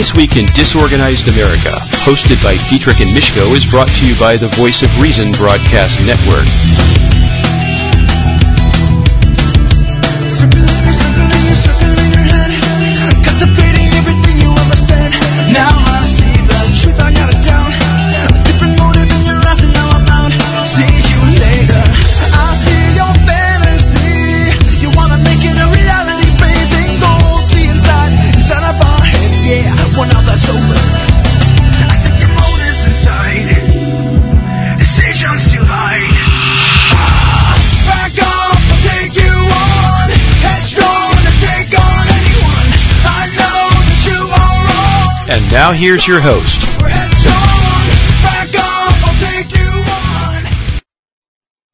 This Week in Disorganized America, hosted by Dietrich and Mishko, is brought to you by the Voice of Reason Broadcast Network. Now here's your host.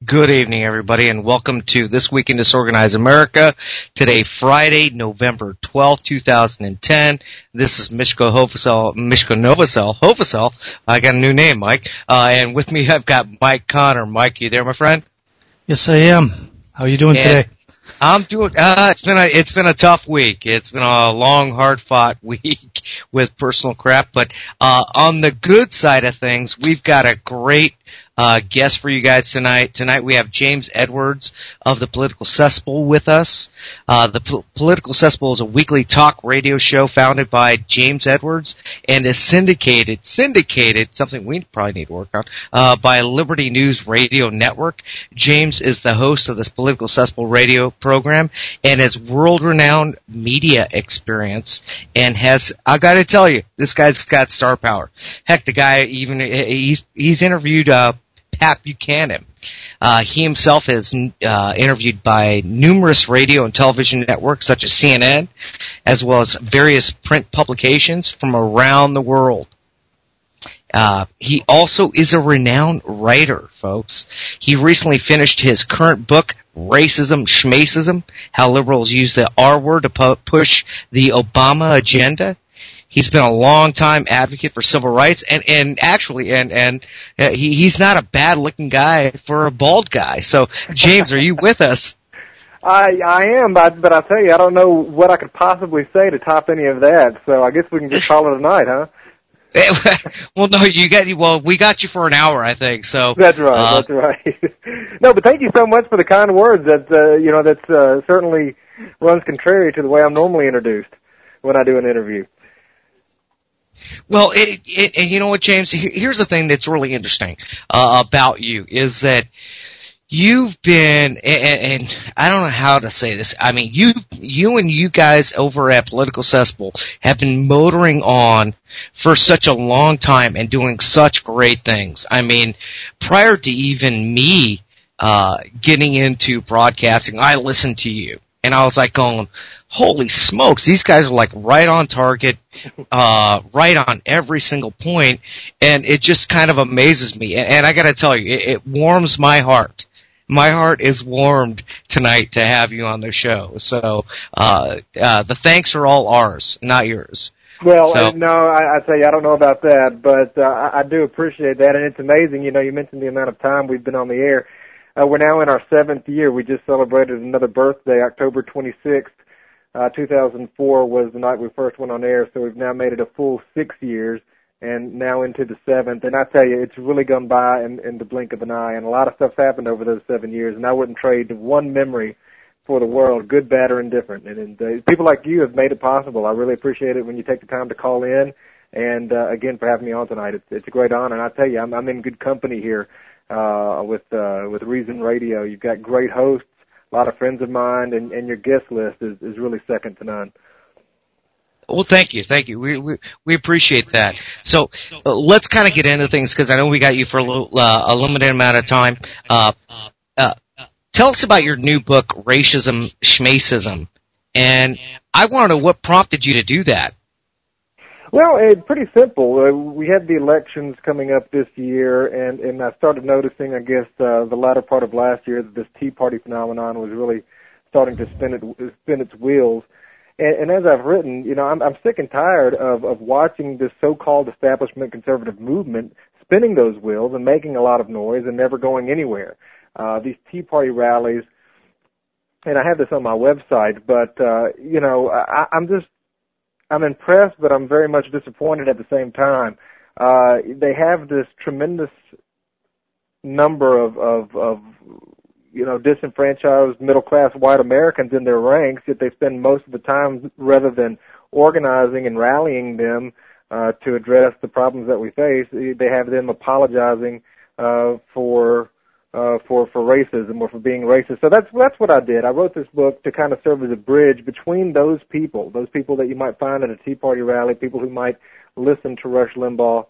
Good evening, everybody, and welcome to This Week in Disorganized America. Today, Friday, November 12th, 2010. This is Mishko Hovasel, Mishko Novosel, Hovasel. I got a new name, Mike. Uh, and with me, I've got Mike Connor. Mike, you there, my friend? Yes, I am. How are you doing and today? I'm doing. Uh, it's been a it's been a tough week. It's been a long, hard fought week with personal crap. But uh, on the good side of things, we've got a great uh, guest for you guys tonight. Tonight we have James Edwards of the Political Cesspool with us. Uh, the P- Political Cesspool is a weekly talk radio show founded by James Edwards and is syndicated, syndicated, something we probably need to work on, uh, by Liberty News Radio Network. James is the host of this Political Cesspool radio program and has world-renowned media experience and has, I gotta tell you, this guy's got star power. Heck, the guy even, he's, he's interviewed, uh, Pat Buchanan. Uh, he himself is uh, interviewed by numerous radio and television networks such as CNN, as well as various print publications from around the world. Uh, he also is a renowned writer, folks. He recently finished his current book, Racism, Schmacism, How Liberals Use the R Word to pu- push the Obama Agenda. He's been a long time advocate for civil rights, and and actually, and and uh, he he's not a bad looking guy for a bald guy. So, James, are you with us? I I am, but but I tell you, I don't know what I could possibly say to top any of that. So I guess we can just call it a night, huh? well, no, you got well. We got you for an hour, I think. So that's right. Uh, that's right. no, but thank you so much for the kind words. That uh, you know, that uh, certainly runs contrary to the way I'm normally introduced when I do an interview. Well, it, it, and you know what, James? Here's the thing that's really interesting uh, about you is that you've been, and, and, I don't know how to say this. I mean, you, you and you guys over at Political Cesspool have been motoring on for such a long time and doing such great things. I mean, prior to even me uh, getting into broadcasting, I listened to you, and I was like going holy smokes, these guys are like right on target, uh, right on every single point, and it just kind of amazes me. And, and I gotta tell you, it, it warms my heart. My heart is warmed tonight to have you on the show. So, uh, uh, the thanks are all ours, not yours. Well, so. no, I, I tell you, I don't know about that, but uh, I, I do appreciate that, and it's amazing. You know, you mentioned the amount of time we've been on the air. Uh, we're now in our seventh year. We just celebrated another birthday, October 26th. Uh, 2004 was the night we first went on air, so we've now made it a full six years and now into the seventh. And I tell you, it's really gone by in, in the blink of an eye, and a lot of stuff's happened over those seven years, and I wouldn't trade one memory for the world, good, bad, or indifferent. And, and uh, people like you have made it possible. I really appreciate it when you take the time to call in, and uh, again for having me on tonight. It's, it's a great honor, and I tell you, I'm, I'm in good company here uh, with uh, with Reason Radio. You've got great hosts a lot of friends of mine, and, and your guest list is, is really second to none. Well, thank you, thank you. We we, we appreciate that. So uh, let's kind of get into things because I know we got you for a, little, uh, a limited amount of time. Uh, uh, tell us about your new book, Racism, Schmacism, and I want to know what prompted you to do that. Well, it's pretty simple. Uh, we had the elections coming up this year, and and I started noticing, I guess, uh, the latter part of last year that this Tea Party phenomenon was really starting to spin it spin its wheels. And, and as I've written, you know, I'm, I'm sick and tired of of watching this so-called establishment conservative movement spinning those wheels and making a lot of noise and never going anywhere. Uh, these Tea Party rallies, and I have this on my website, but uh, you know, I, I'm just I'm impressed, but I'm very much disappointed at the same time. Uh, they have this tremendous number of, of, of you know, disenfranchised middle class white Americans in their ranks, yet they spend most of the time rather than organizing and rallying them uh, to address the problems that we face, they have them apologizing uh, for uh, for for racism or for being racist. So that's that's what I did. I wrote this book to kind of serve as a bridge between those people, those people that you might find at a Tea Party rally, people who might listen to Rush Limbaugh.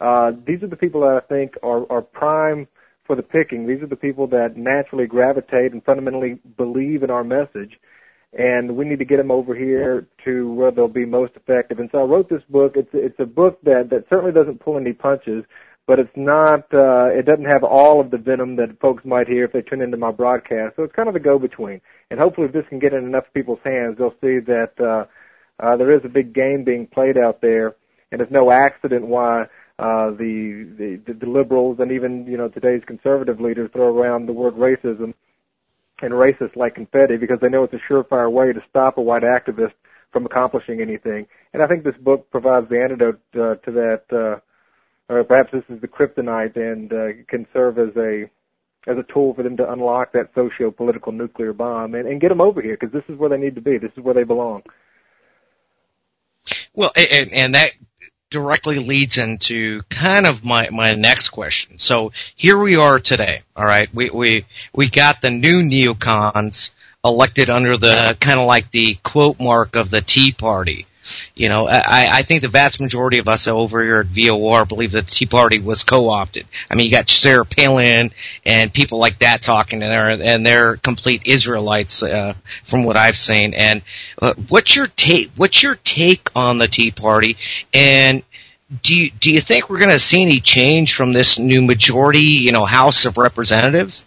Uh, these are the people that I think are, are prime for the picking. These are the people that naturally gravitate and fundamentally believe in our message. And we need to get them over here to where they'll be most effective. And so I wrote this book. It's it's a book that that certainly doesn't pull any punches, but it's not. Uh, it doesn't have all of the venom that folks might hear if they tune into my broadcast. So it's kind of a go-between. And hopefully, if this can get in enough people's hands, they'll see that uh, uh, there is a big game being played out there, and it's no accident why uh, the, the the liberals and even you know today's conservative leaders throw around the word racism and racist like confetti because they know it's a surefire way to stop a white activist from accomplishing anything. And I think this book provides the antidote uh, to that. Uh, or perhaps this is the kryptonite and uh, can serve as a as a tool for them to unlock that socio-political nuclear bomb and, and get them over here because this is where they need to be. This is where they belong. Well, and, and that directly leads into kind of my, my next question. So here we are today. All right. We, we, we got the new neocons elected under the kind of like the quote mark of the Tea Party. You know, I, I think the vast majority of us over here at VOR believe that the Tea Party was co-opted. I mean, you got Sarah Palin and people like that talking, and they're and they're complete Israelites uh, from what I've seen. And uh, what's your take? What's your take on the Tea Party? And do you, do you think we're going to see any change from this new majority, you know, House of Representatives?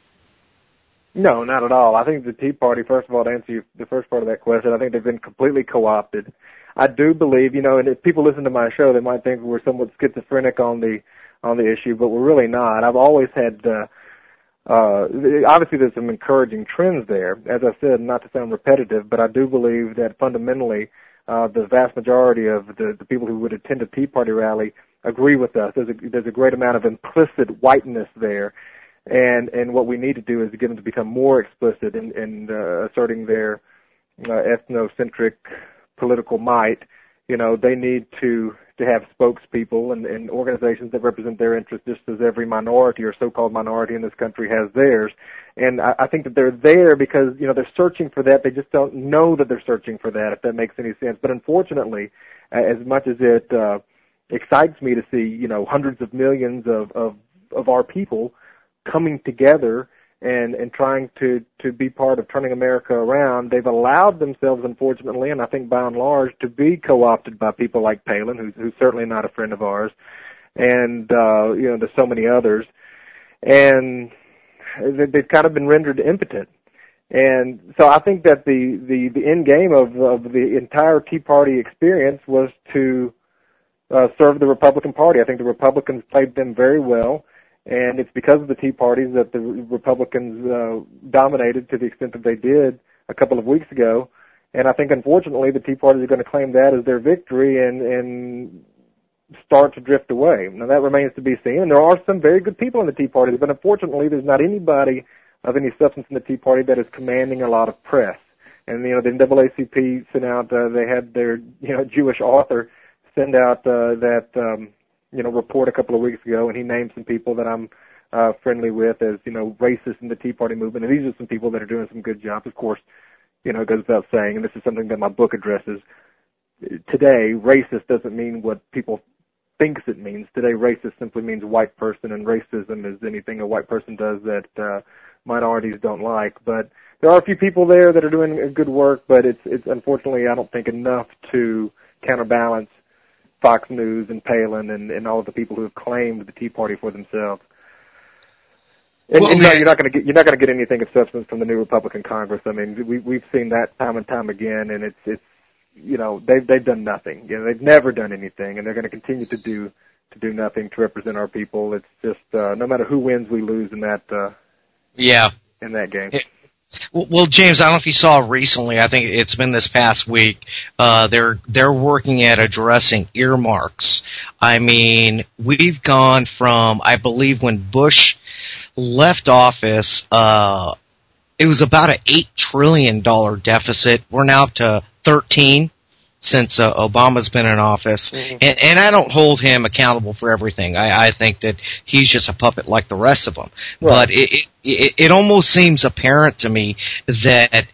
No, not at all. I think the Tea Party, first of all, to answer you, the first part of that question, I think they've been completely co-opted. I do believe, you know, and if people listen to my show, they might think we're somewhat schizophrenic on the on the issue, but we're really not. I've always had, uh, uh, obviously, there's some encouraging trends there. As I said, not to sound repetitive, but I do believe that fundamentally, uh, the vast majority of the, the people who would attend a Tea Party rally agree with us. There's a there's a great amount of implicit whiteness there, and and what we need to do is get them to become more explicit in, in uh, asserting their uh, ethnocentric political might, you know, they need to to have spokespeople and, and organizations that represent their interests just as every minority or so-called minority in this country has theirs. And I, I think that they're there because, you know, they're searching for that. They just don't know that they're searching for that, if that makes any sense. But unfortunately, as much as it uh, excites me to see, you know, hundreds of millions of, of, of our people coming together and and trying to to be part of turning America around. They've allowed themselves, unfortunately, and I think by and large, to be co-opted by people like Palin, who's who's certainly not a friend of ours, and uh, you know, there's so many others, and they've kind of been rendered impotent. And so I think that the the the end game of of the entire Tea Party experience was to uh, serve the Republican Party. I think the Republicans played them very well and it's because of the Tea Parties that the Republicans uh, dominated to the extent that they did a couple of weeks ago. And I think, unfortunately, the Tea Parties are going to claim that as their victory and and start to drift away. Now that remains to be seen. And there are some very good people in the Tea Party, but unfortunately, there's not anybody of any substance in the Tea Party that is commanding a lot of press. And you know, the NAACP sent out. Uh, they had their you know Jewish author send out uh, that. Um, you know, report a couple of weeks ago, and he named some people that I'm uh, friendly with as, you know, racist in the Tea Party movement. And these are some people that are doing some good jobs. Of course, you know, it goes without saying, and this is something that my book addresses. Today, racist doesn't mean what people thinks it means. Today, racist simply means white person, and racism is anything a white person does that uh, minorities don't like. But there are a few people there that are doing good work, but it's it's unfortunately I don't think enough to counterbalance Fox News and Palin and, and all of the people who have claimed the Tea Party for themselves. And, well, and no, you're not going to get you're not going to get anything of substance from the new Republican Congress. I mean, we we've seen that time and time again, and it's it's you know they've they've done nothing. You know, they've never done anything, and they're going to continue to do to do nothing to represent our people. It's just uh, no matter who wins, we lose in that. Uh, yeah. In that game. Well, well, James, I don't know if you saw recently. I think it's been this past week. Uh, they're they're working at addressing earmarks. I mean, we've gone from I believe when Bush left office, uh, it was about an eight trillion dollar deficit. We're now up to thirteen since uh, Obama's been in office, mm-hmm. and, and I don't hold him accountable for everything. I, I think that he's just a puppet like the rest of them. Right. But it, it it it almost seems apparent to me that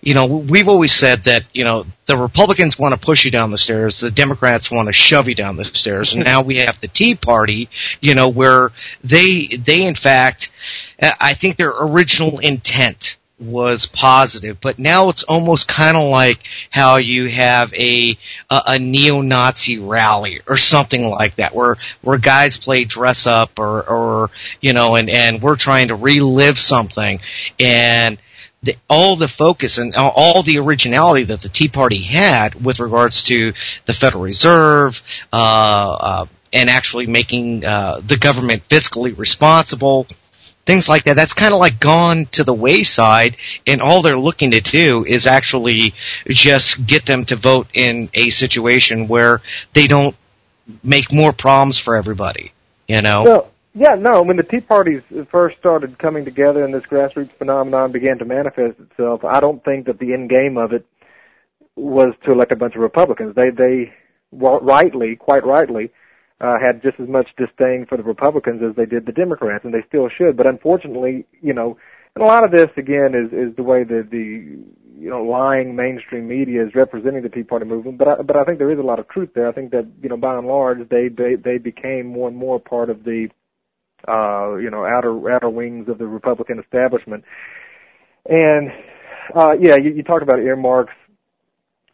you know we've always said that you know the Republicans want to push you down the stairs, the Democrats want to shove you down the stairs, and now we have the Tea Party, you know, where they they in fact, I think their original intent was positive, but now it's almost kind of like how you have a, a a neo-Nazi rally or something like that, where where guys play dress up or or you know, and and we're trying to relive something, and the, all the focus and all the originality that the Tea Party had with regards to the Federal Reserve, uh, uh, and actually making uh, the government fiscally responsible things like that. That's kind of like gone to the wayside, and all they're looking to do is actually just get them to vote in a situation where they don't make more problems for everybody. You know. Well, yeah, no. When the Tea Parties first started coming together and this grassroots phenomenon began to manifest itself, I don't think that the end game of it was to elect a bunch of Republicans. They they rightly, quite rightly, uh, had just as much disdain for the Republicans as they did the Democrats, and they still should. But unfortunately, you know, and a lot of this again is is the way that the you know lying mainstream media is representing the Tea Party movement. But I, but I think there is a lot of truth there. I think that you know by and large they they they became more and more part of the uh, you know outer outer wings of the Republican establishment. And uh, yeah, you, you talked about earmarks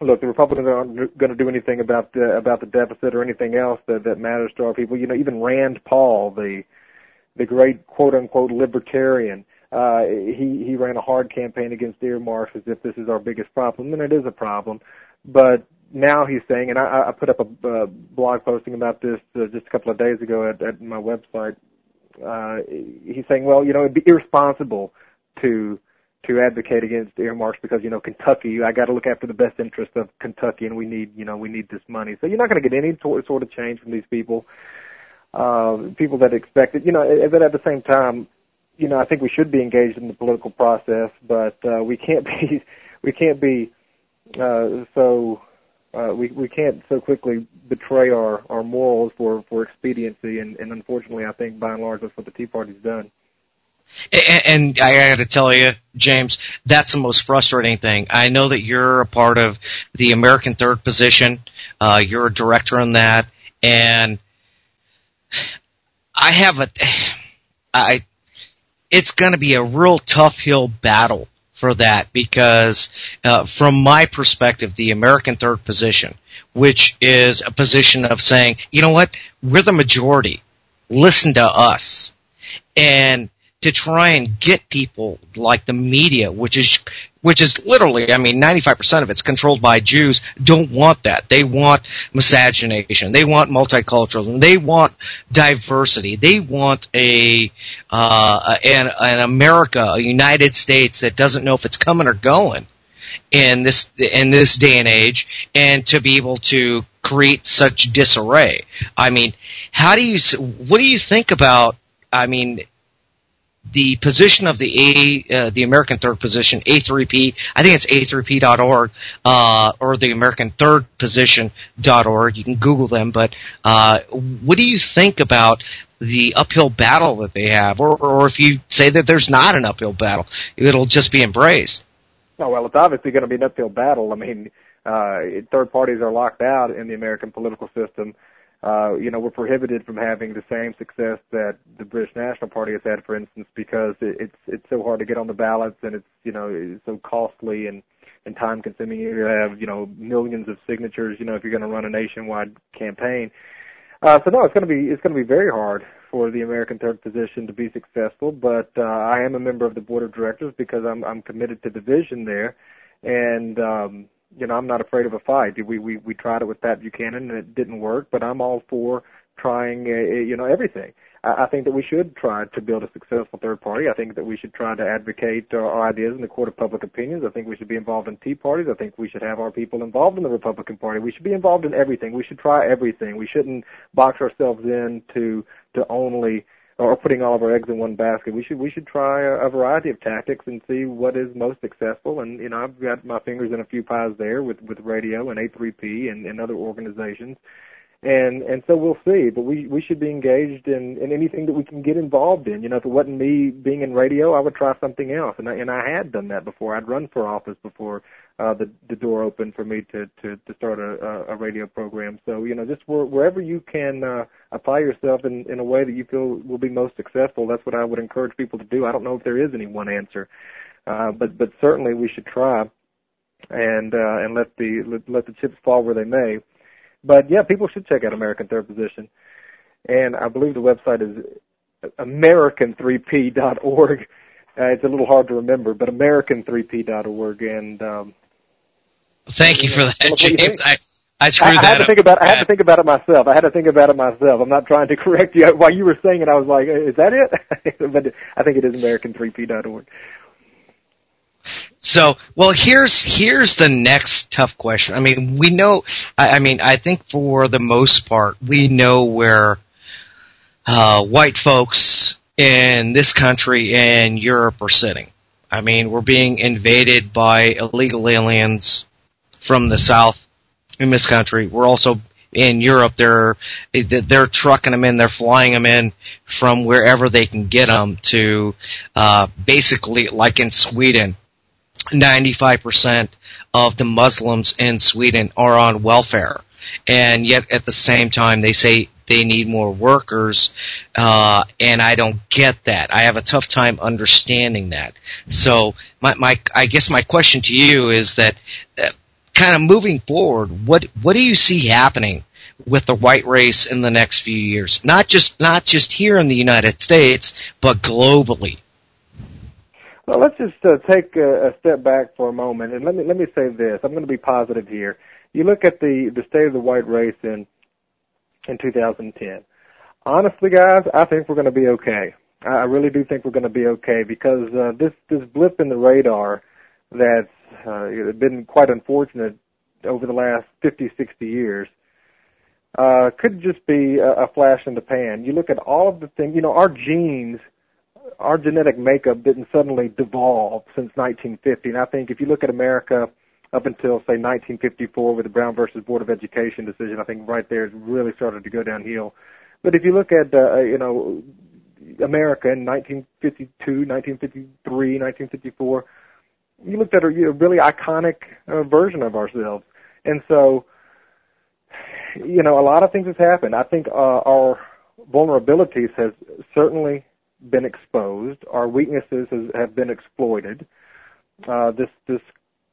look, the Republicans aren't going to do anything about the about the deficit or anything else that that matters to our people. You know, even Rand Paul, the the great quote unquote libertarian, uh, he he ran a hard campaign against earmarks as if this is our biggest problem, and it is a problem. But now he's saying, and I, I put up a, a blog posting about this uh, just a couple of days ago at, at my website. Uh, he's saying, well, you know, it'd be irresponsible to to advocate against earmarks because you know Kentucky. I got to look after the best interest of Kentucky, and we need you know we need this money. So you're not going to get any sort of change from these people. Uh, people that expect it, you know, but at the same time, you know, I think we should be engaged in the political process, but uh, we can't be we can't be uh, so uh, we we can't so quickly betray our our morals for for expediency, and, and unfortunately, I think by and large that's what the Tea Party's done. And I got to tell you, James, that's the most frustrating thing. I know that you're a part of the American Third Position. Uh, you're a director on that, and I have a, I, it's going to be a real tough hill battle for that because, uh, from my perspective, the American Third Position, which is a position of saying, you know what, we're the majority. Listen to us. And to try and get people like the media, which is which is literally, I mean, 95% of it's controlled by Jews, don't want that. They want miscegenation. They want multiculturalism. They want diversity. They want a, uh, an, an America, a United States that doesn't know if it's coming or going in this, in this day and age and to be able to create such disarray. I mean, how do you, what do you think about, I mean, the position of the A, uh, the American Third Position, A3P, I think it's A3P.org, uh, or the American Third Position.org. You can Google them, but, uh, what do you think about the uphill battle that they have? Or, or if you say that there's not an uphill battle, it'll just be embraced. Oh, well, it's obviously going to be an uphill battle. I mean, uh, third parties are locked out in the American political system uh, you know, we're prohibited from having the same success that the British National Party has had, for instance, because it, it's it's so hard to get on the ballots and it's you know it's so costly and and time consuming. You have you know millions of signatures. You know, if you're going to run a nationwide campaign. Uh, so no, it's going to be it's going to be very hard for the American third position to be successful. But uh, I am a member of the board of directors because I'm I'm committed to the vision there, and um, you know, I'm not afraid of a fight. We we we tried it with Pat Buchanan and it didn't work, but I'm all for trying, uh, you know, everything. I, I think that we should try to build a successful third party. I think that we should try to advocate our, our ideas in the court of public opinions. I think we should be involved in tea parties. I think we should have our people involved in the Republican Party. We should be involved in everything. We should try everything. We shouldn't box ourselves in to to only or putting all of our eggs in one basket. We should we should try a, a variety of tactics and see what is most successful. And you know, I've got my fingers in a few pies there with with radio and A3P and, and other organizations and and so we'll see. But we we should be engaged in in anything that we can get involved in. You know, if it wasn't me being in radio, I would try something else, and I, and I had done that before. I'd run for office before the the door opened for me to to to start a a radio program. So you know, just where, wherever you can uh, apply yourself in in a way that you feel will be most successful, that's what I would encourage people to do. I don't know if there is any one answer, uh, but but certainly we should try and uh, and let the let, let the chips fall where they may. But yeah, people should check out American Third Position, and I believe the website is American3P.org. Uh, it's a little hard to remember, but American3P.org. And um, thank you for that, James. I, I screwed I, I that had to up. think about. I had to think about it myself. I had to think about it myself. I'm not trying to correct you. While you were saying it, I was like, "Is that it?" but I think it is American3P.org. So, well, here's here's the next tough question. I mean, we know. I, I mean, I think for the most part, we know where uh, white folks in this country and Europe are sitting. I mean, we're being invaded by illegal aliens from the south in this country. We're also in Europe. They're they're trucking them in. They're flying them in from wherever they can get them to uh, basically like in Sweden 95% of the Muslims in Sweden are on welfare. And yet at the same time they say they need more workers, uh, and I don't get that. I have a tough time understanding that. So my, my, I guess my question to you is that, uh, kind of moving forward, what, what do you see happening with the white race in the next few years? Not just, not just here in the United States, but globally. Well, let's just uh, take a, a step back for a moment, and let me let me say this. I'm going to be positive here. You look at the the state of the white race in in 2010. Honestly, guys, I think we're going to be okay. I really do think we're going to be okay because uh, this this blip in the radar that's uh, been quite unfortunate over the last 50, 60 years uh, could just be a, a flash in the pan. You look at all of the things, you know, our genes our genetic makeup didn't suddenly devolve since 1950. And I think if you look at America up until say 1954 with the Brown versus Board of Education decision, I think right there it really started to go downhill. But if you look at uh, you know America in 1952, 1953, 1954, you looked at a really iconic uh, version of ourselves, and so you know a lot of things has happened. I think uh, our vulnerabilities has certainly been exposed. Our weaknesses has, have been exploited. Uh, this this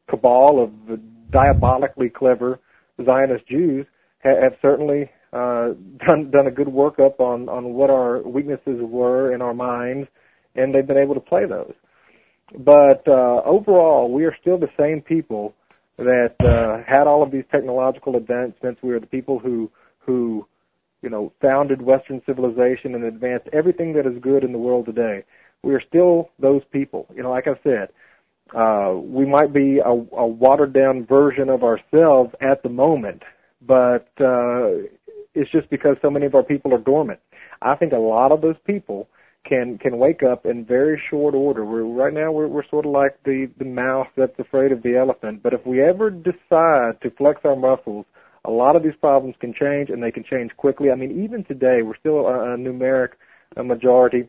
cabal of diabolically clever Zionist Jews ha- have certainly uh, done done a good workup on on what our weaknesses were in our minds, and they've been able to play those. But uh, overall, we are still the same people that uh, had all of these technological advancements. We are the people who who you know, founded Western civilization and advanced everything that is good in the world today. We are still those people. You know, like I said, uh, we might be a, a watered down version of ourselves at the moment, but uh, it's just because so many of our people are dormant. I think a lot of those people can can wake up in very short order. We're right now we're we're sort of like the the mouse that's afraid of the elephant. But if we ever decide to flex our muscles a lot of these problems can change and they can change quickly. I mean, even today, we're still a, a numeric a majority.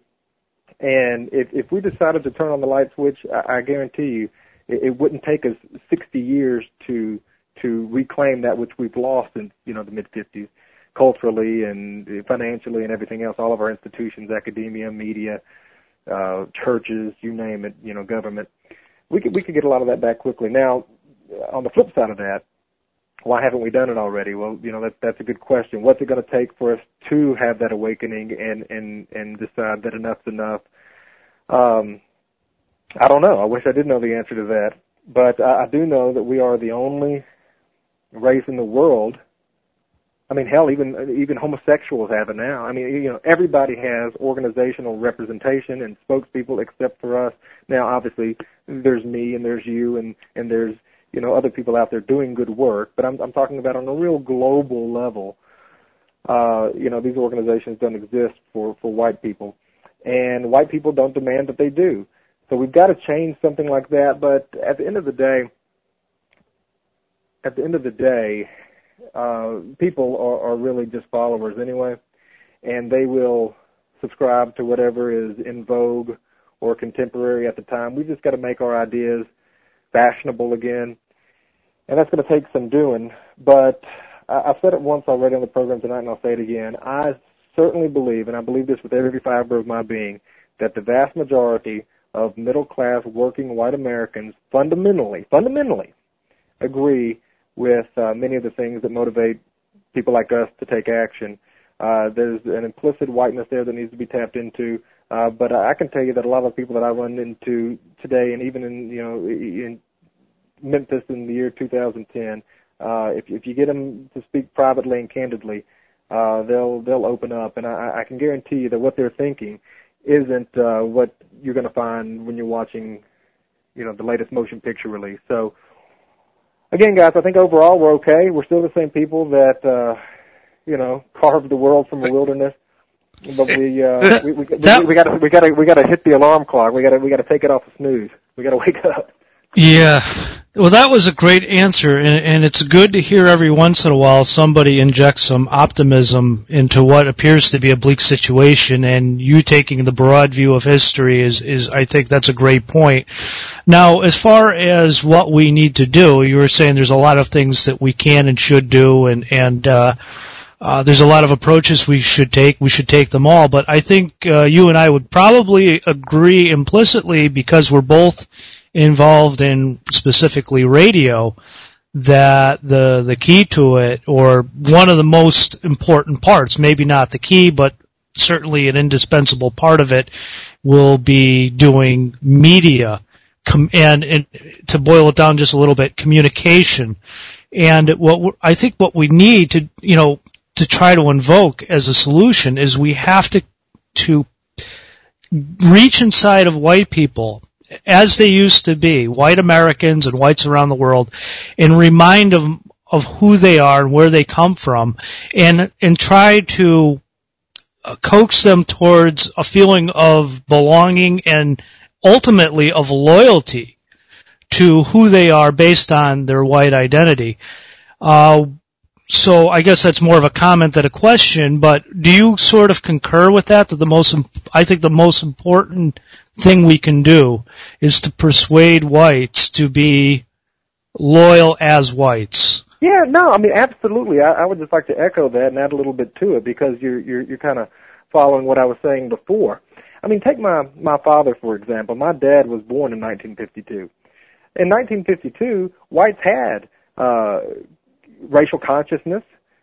And if, if we decided to turn on the light switch, I, I guarantee you, it, it wouldn't take us 60 years to to reclaim that which we've lost in you know the mid 50s, culturally and financially and everything else. All of our institutions, academia, media, uh, churches, you name it, you know, government. We could we could get a lot of that back quickly. Now, on the flip side of that, why haven't we done it already? Well, you know, that, that's a good question. What's it going to take for us to have that awakening and, and, and decide that enough's enough? Um, I don't know. I wish I did know the answer to that. But I, I do know that we are the only race in the world I mean, hell, even even homosexuals have it now. I mean, you know, everybody has organizational representation and spokespeople except for us. Now, obviously, there's me and there's you and and there's you know other people out there doing good work. But I'm I'm talking about on a real global level. Uh, you know, these organizations don't exist for for white people, and white people don't demand that they do. So we've got to change something like that. But at the end of the day, at the end of the day, uh, people are, are really just followers anyway, and they will subscribe to whatever is in vogue or contemporary at the time. We've just got to make our ideas fashionable again, and that's going to take some doing. But I, I've said it once already on the program tonight, and I'll say it again. I certainly believe, and I believe this with every fiber of my being, that the vast majority of middle class working white Americans fundamentally, fundamentally agree with uh, many of the things that motivate people like us to take action. Uh, there's an implicit whiteness there that needs to be tapped into. Uh, but I can tell you that a lot of people that I run into today, and even in you know in Memphis in the year 2010, uh, if if you get them to speak privately and candidly, uh, they'll they'll open up, and I, I can guarantee you that what they're thinking isn't uh, what you're going to find when you're watching, you know, the latest motion picture release. So again, guys, I think overall we're okay. We're still the same people that uh, you know carved the world from a wilderness. But we uh, we we, we, we got to we got to we got to hit the alarm clock. We got to we got to take it off the snooze. We got to wake up. Yeah. Well, that was a great answer, and, and it's good to hear every once in a while somebody inject some optimism into what appears to be a bleak situation, and you taking the broad view of history is, is I think that's a great point. Now, as far as what we need to do, you were saying there's a lot of things that we can and should do, and, and, uh, uh, there's a lot of approaches we should take. We should take them all, but I think uh, you and I would probably agree implicitly because we're both involved in specifically radio that the the key to it or one of the most important parts maybe not the key but certainly an indispensable part of it will be doing media. Com- and, and to boil it down just a little bit communication. And what I think what we need to you know to try to invoke as a solution is we have to to reach inside of white people as they used to be, white Americans and whites around the world, and remind them of who they are and where they come from, and and try to uh, coax them towards a feeling of belonging and ultimately of loyalty to who they are based on their white identity. Uh, so I guess that's more of a comment than a question, but do you sort of concur with that? That the most, I think the most important thing we can do is to persuade whites to be loyal as whites. Yeah, no, I mean absolutely. I, I would just like to echo that and add a little bit to it because you're you're you're kind of following what I was saying before. I mean, take my my father for example. My dad was born in 1952. In 1952, whites had uh, racial consciousness,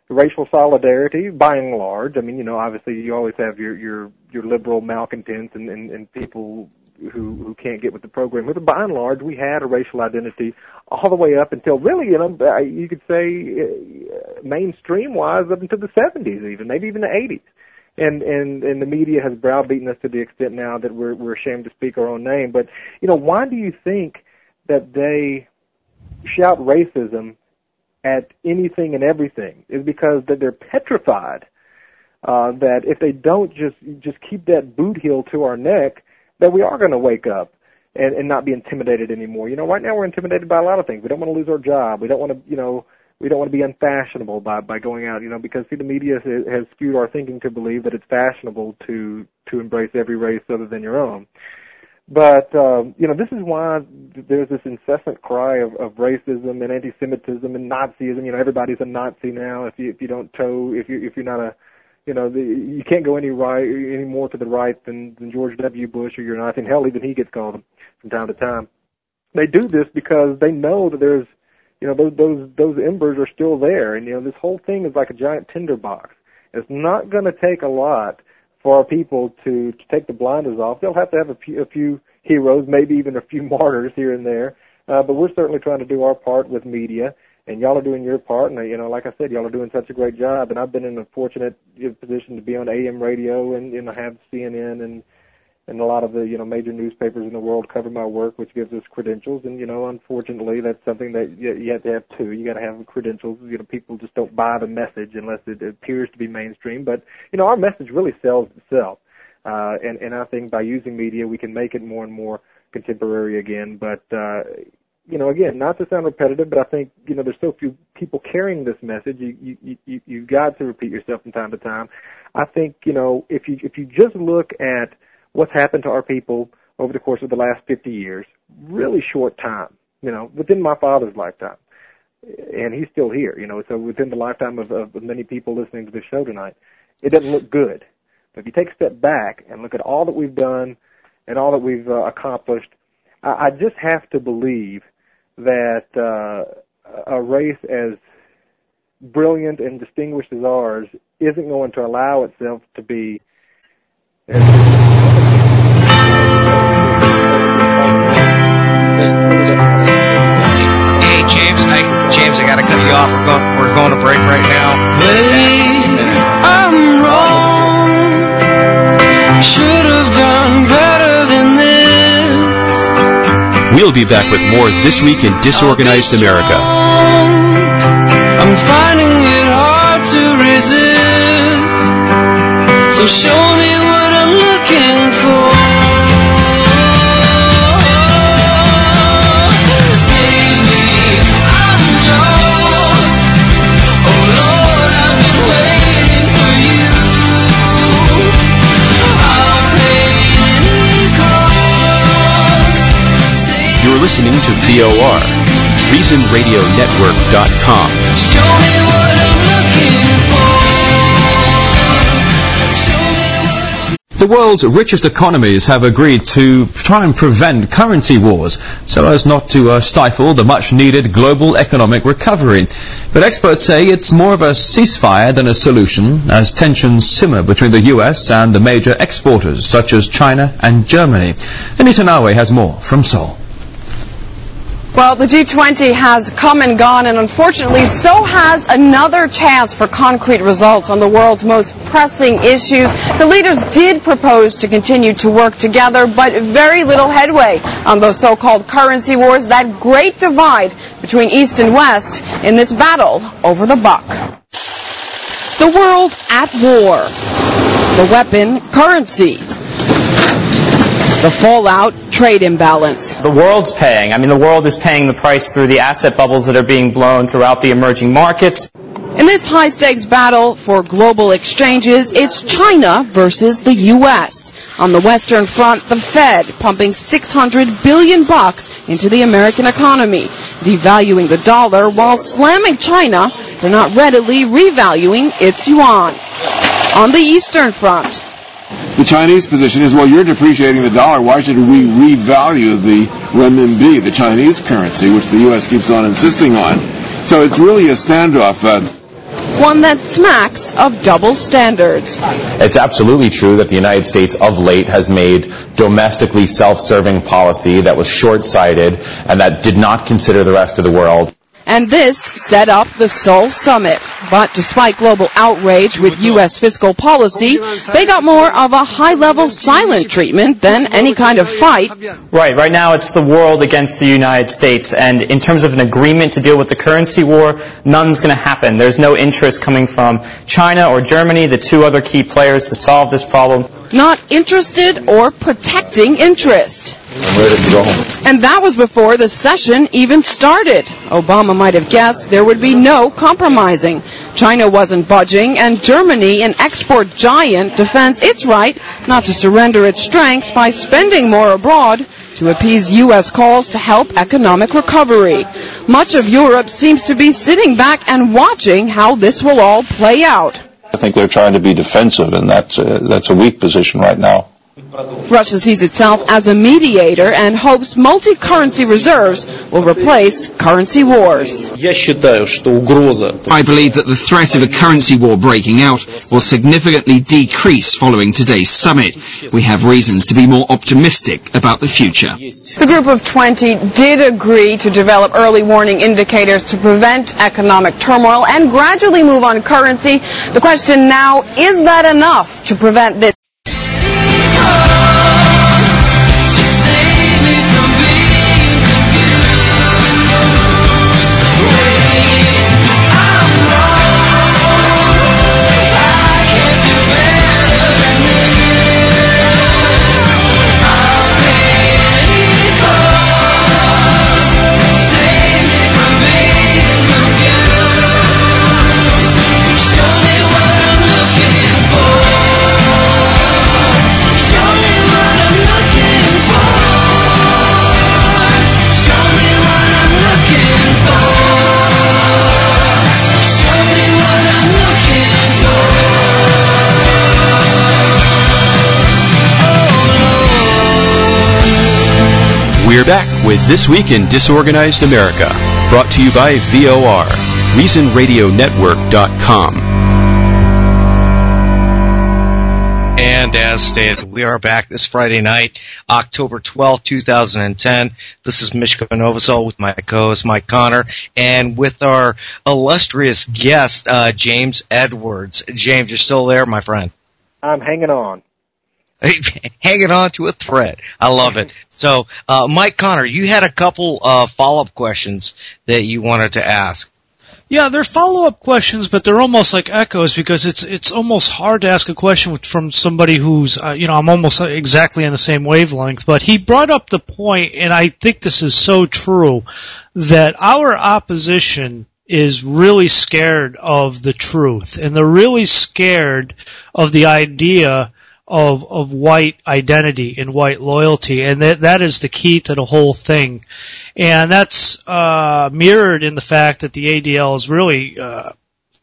racial solidarity by and large. I mean, you know, obviously you always have your your your liberal malcontents and and, and people who who can't get with the program. But by and large, we had a racial identity all the way up until really, you know, you could say uh, mainstream wise up until the 70s, even maybe even the 80s. And and and the media has browbeaten us to the extent now that we're we're ashamed to speak our own name. But you know, why do you think that they shout racism at anything and everything is because that they're petrified uh, that if they don't just just keep that boot heel to our neck, that we are going to wake up and, and not be intimidated anymore. You know, right now we're intimidated by a lot of things. We don't want to lose our job. We don't want to, you know, we don't want to be unfashionable by by going out. You know, because see, the media has, has skewed our thinking to believe that it's fashionable to to embrace every race other than your own. But um, you know, this is why there's this incessant cry of, of racism and anti-Semitism and Nazism. You know, everybody's a Nazi now. If you if you don't toe, if you if you're not a, you know, the, you can't go any right any more to the right than, than George W. Bush or you're not. And hell, even he gets called from time to time. They do this because they know that there's, you know, those those those embers are still there, and you know, this whole thing is like a giant tinderbox. It's not going to take a lot for our people to, to take the blinders off. They'll have to have a few, a few heroes, maybe even a few martyrs here and there. Uh, but we're certainly trying to do our part with media and y'all are doing your part. And you know, like I said, y'all are doing such a great job. And I've been in a fortunate position to be on AM radio and know have CNN and and a lot of the you know major newspapers in the world cover my work, which gives us credentials. And you know, unfortunately, that's something that you, you have to have too. You got to have credentials. You know, people just don't buy the message unless it appears to be mainstream. But you know, our message really sells itself. Uh, and and I think by using media, we can make it more and more contemporary again. But uh, you know, again, not to sound repetitive, but I think you know there's so few people carrying this message. You you you you've got to repeat yourself from time to time. I think you know if you if you just look at what's happened to our people over the course of the last 50 years, really short time. You know, within my father's lifetime, and he's still here. You know, so within the lifetime of, of many people listening to this show tonight, it doesn't look good. But if you take a step back and look at all that we've done and all that we've uh, accomplished, I, I just have to believe that uh, a race as brilliant and distinguished as ours isn't going to allow itself to be. You off. We're going, we're going to break right now. Wait, I'm wrong. Should have done better than this. We'll be back with more This Week in Disorganized America. I'm finding it hard to resist. So show me what I'm looking for. Listening to VOR, ReasonRadioNetwork.com. Show me what I'm looking for. Show me what I'm The world's richest economies have agreed to try and prevent currency wars so as not to uh, stifle the much needed global economic recovery. But experts say it's more of a ceasefire than a solution as tensions simmer between the US and the major exporters such as China and Germany. Anissa Naouai has more from Seoul. Well, the G20 has come and gone, and unfortunately, so has another chance for concrete results on the world's most pressing issues. The leaders did propose to continue to work together, but very little headway on those so-called currency wars, that great divide between East and West in this battle over the buck. The world at war. The weapon, currency. The fallout, trade imbalance. The world's paying. I mean, the world is paying the price through the asset bubbles that are being blown throughout the emerging markets. In this high stakes battle for global exchanges, it's China versus the U.S. On the Western Front, the Fed pumping 600 billion bucks into the American economy, devaluing the dollar while slamming China for not readily revaluing its yuan. On the Eastern Front, The Chinese position is, well, you're depreciating the dollar. Why should we revalue the renminbi, the Chinese currency, which the U.S. keeps on insisting on? So it's really a standoff. Uh, one that smacks of double standards. It's absolutely true that the United States of late has made domestically self-serving policy that was short-sighted and that did not consider the rest of the world. And this set up the Seoul summit. But despite global outrage with U.S. fiscal policy, they got more of a high-level silent treatment than any kind of fight. Right. Right now, it's the world against the United States. And in terms of an agreement to deal with the currency war, none's going to happen. There's no interest coming from China or Germany, the two other key players to solve this problem. Not interested or protecting interest. I'm ready to go home. And that was before the session even started. Obama might have guessed there would be no compromising. China wasn't budging, and Germany, an export giant, defends its right not to surrender its strengths by spending more abroad to appease U.S. calls to help economic recovery. Much of Europe seems to be sitting back and watching how this will all play out. I think they're trying to be defensive, and that's a, that's a weak position right now. Russia sees itself as a mediator and hopes multi-currency reserves will replace currency wars. I believe that the threat of a currency war breaking out will significantly decrease following today's summit. We have reasons to be more optimistic about the future. The group of 20 did agree to develop early warning indicators to prevent economic turmoil and gradually move on currency. The question now, is that enough to prevent this? Back with This Week in Disorganized America, brought to you by VOR, ReasonRadioNetwork.com. And as stated, we are back this Friday night, October 12, 2010. This is Mishka Novosel with my co-host Mike Connor and with our illustrious guest, uh, James Edwards. James, you're still there, my friend? I'm hanging on. hanging on to a thread. I love it. So, uh, Mike Connor, you had a couple uh, follow-up questions that you wanted to ask. Yeah, they're follow-up questions, but they're almost like echoes because it's it's almost hard to ask a question from somebody who's uh, you know I'm almost exactly on the same wavelength. But he brought up the point, and I think this is so true that our opposition is really scared of the truth, and they're really scared of the idea of of white identity and white loyalty, and that that is the key to the whole thing, and that's uh, mirrored in the fact that the ADL is really. Uh,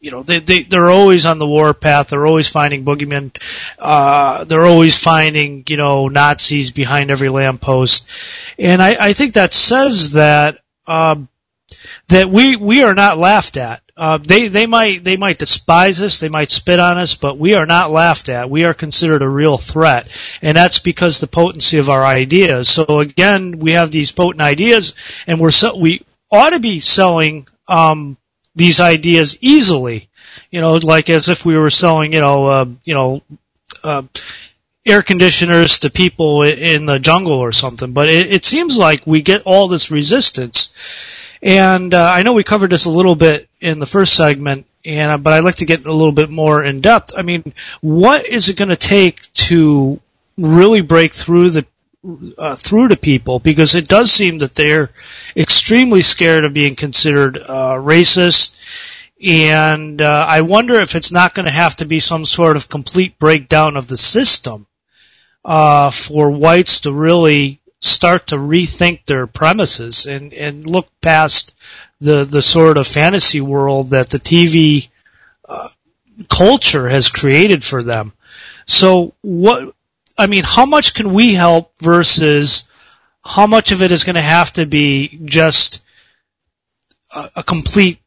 you know, they, they, they're always on the war path. They're always finding boogeymen. Uh, they're always finding, you know, Nazis behind every lamppost. And I, I think that says that, um, that we, we are not laughed at. Uh, they they might they might despise us, they might spit on us, but we are not laughed at. We are considered a real threat, and that's because the potency of our ideas. So again, we have these potent ideas, and we're so, we ought to be selling um, these ideas easily. You know, like as if we were selling, you know, uh, you know. Uh, air conditioners to people in the jungle or something, but it, it seems like we get all this resistance and uh, I know we covered this a little bit in the first segment, and uh, but I'd like to get a little bit more in depth. I mean, what is it going to take to really break through the uh, through to people? Because it does seem that they're extremely scared of being considered uh, racist. And uh, I wonder if it's not going to have to be some sort of complete breakdown of the system uh, for whites to really start to rethink their premises and, and look past the, the sort of fantasy world that the TV uh, culture has created for them. So what, I mean, how much can we help versus how much of it is going to have to be just a, a complete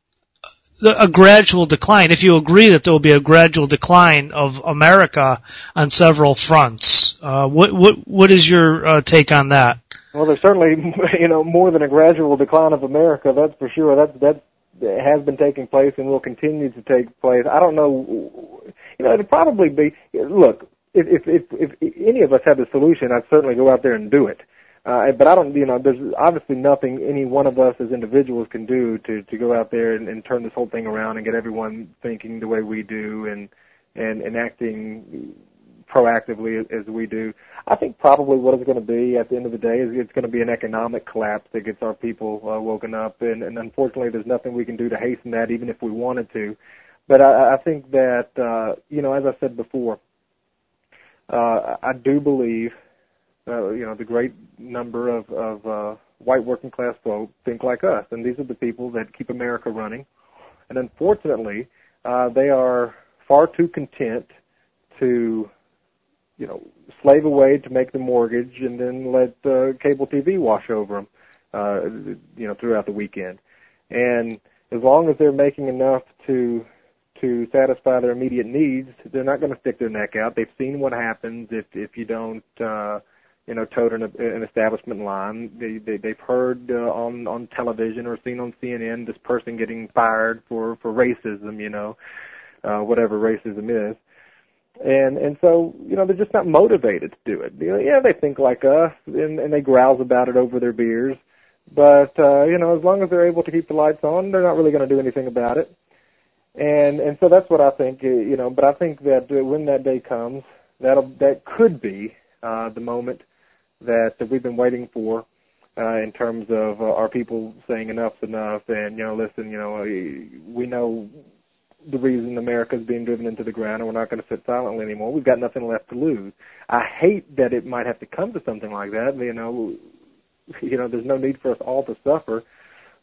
a gradual decline, if you agree that there will be a gradual decline of America on several fronts. Uh, what, what, what is your uh, take on that? Well, there's certainly, you know, more than a gradual decline of America, that's for sure. That's, that has been taking place and will continue to take place. I don't know, you know, it'd probably be, look, if, if, if, if any of us had the solution, I'd certainly go out there and do it. Uh, but I don't, you know, there's obviously nothing any one of us as individuals can do to to go out there and, and turn this whole thing around and get everyone thinking the way we do and and and acting proactively as we do. I think probably what it's going to be at the end of the day is it's going to be an economic collapse that gets our people uh, woken up, and, and unfortunately, there's nothing we can do to hasten that, even if we wanted to. But I, I think that uh, you know, as I said before, uh, I do believe uh, you know, the great number of, of uh, white working class folk think like us, and these are the people that keep America running. And unfortunately, uh, they are far too content to you know, slave away to make the mortgage and then let uh, cable TV wash over them, uh, you know, throughout the weekend. And as long as they're making enough to to satisfy their immediate needs, they're not going to stick their neck out. They've seen what happens if if you don't, uh, you know, tote an, an establishment line. They, they they've heard uh, on on television or seen on CNN this person getting fired for for racism. You know, uh, whatever racism is. And and so you know they're just not motivated to do it. You know, yeah, they think like us, and, and they grouse about it over their beers. But uh, you know, as long as they're able to keep the lights on, they're not really going to do anything about it and and so that's what I think. You know, but I think that when that day comes, that'll that could be uh, the moment that, we've been waiting for. Uh, in terms of uh, our people saying enough's enough, and you know, listen, you know, we know the reason America's being driven into the ground, and we're not going to sit silently anymore. We've got nothing left to lose. I hate that it might have to come to something like that. You know, you know, there's no need for us all to suffer.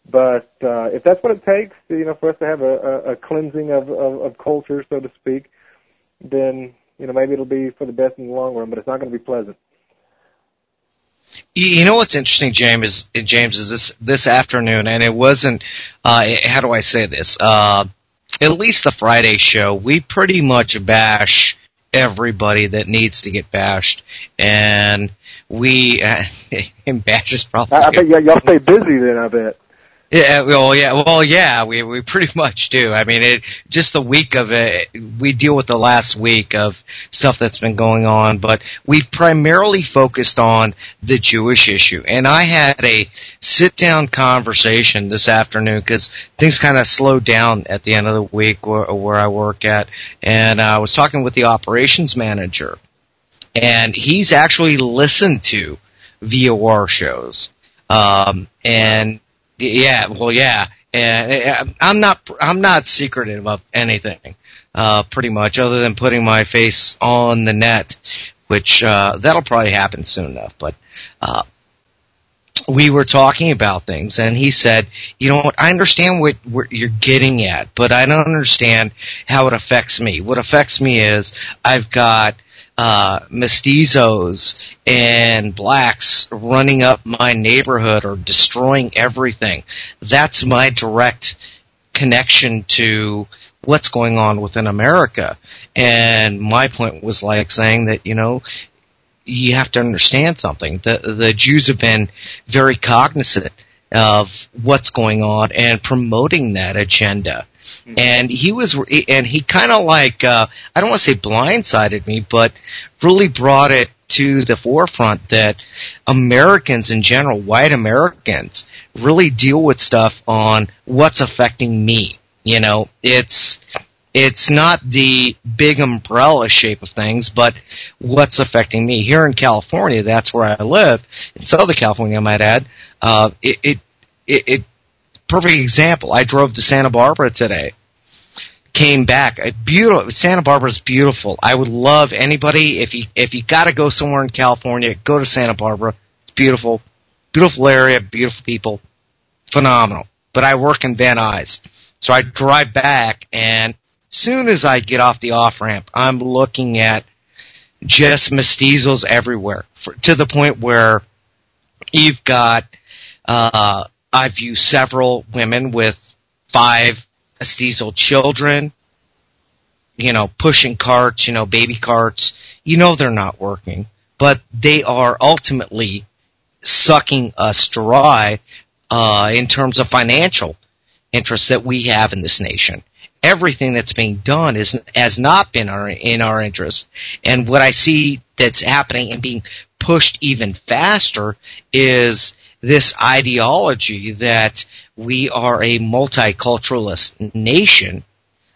But uh, if that's what it takes, you know, for us to have a, a, a cleansing of, of, of culture, so to speak, then you know maybe it'll be for the best in the long run. But it's not going to be pleasant. You you know what's interesting, James? Is James is this this afternoon, and it wasn't. Uh, how do I say this? Uh, at least the Friday show, we pretty much bash everybody that needs to get bashed, and we uh, and bash is probably. I, I bet y'all stay busy then. I bet. Yeah, well, yeah, well, yeah, we we pretty much do. I mean, it just the week of it. We deal with the last week of stuff that's been going on, but we've primarily focused on the Jewish issue. And I had a sit down conversation this afternoon because things kind of slowed down at the end of the week where, where I work at, and I was talking with the operations manager, and he's actually listened to VOR shows. Um, and yeah, well, yeah, and I'm not I'm not secretive of anything, uh, pretty much, other than putting my face on the net, which uh, that'll probably happen soon enough. But uh, we were talking about things, and he said, "You know what? I understand what, what you're getting at, but I don't understand how it affects me. What affects me is I've got." Uh, mestizos and blacks running up my neighborhood or destroying everything. That's my direct connection to what's going on within America. And my point was like saying that, you know, you have to understand something. The, the Jews have been very cognizant of what's going on and promoting that agenda. Mm-hmm. And he was, and he kind of like, uh, I don't want to say blindsided me, but really brought it to the forefront that Americans in general, white Americans, really deal with stuff on what's affecting me. You know, it's, it's not the big umbrella shape of things, but what's affecting me. Here in California, that's where I live, in Southern California, I might add, uh, it, it, it, it perfect example. I drove to Santa Barbara today. Came back. A beautiful Santa Barbara's beautiful. I would love anybody if you if you got to go somewhere in California, go to Santa Barbara. It's beautiful, beautiful area, beautiful people, phenomenal. But I work in Van Nuys, so I drive back, and soon as I get off the off ramp, I'm looking at just mestizos everywhere, for, to the point where you've got uh, I view several women with five mestizo children, you know, pushing carts, you know, baby carts. You know they're not working, but they are ultimately sucking us dry uh, in terms of financial interests that we have in this nation. Everything that's being done is has not been our, in our interest, and what I see that's happening and being pushed even faster is this ideology that we are a multiculturalist nation,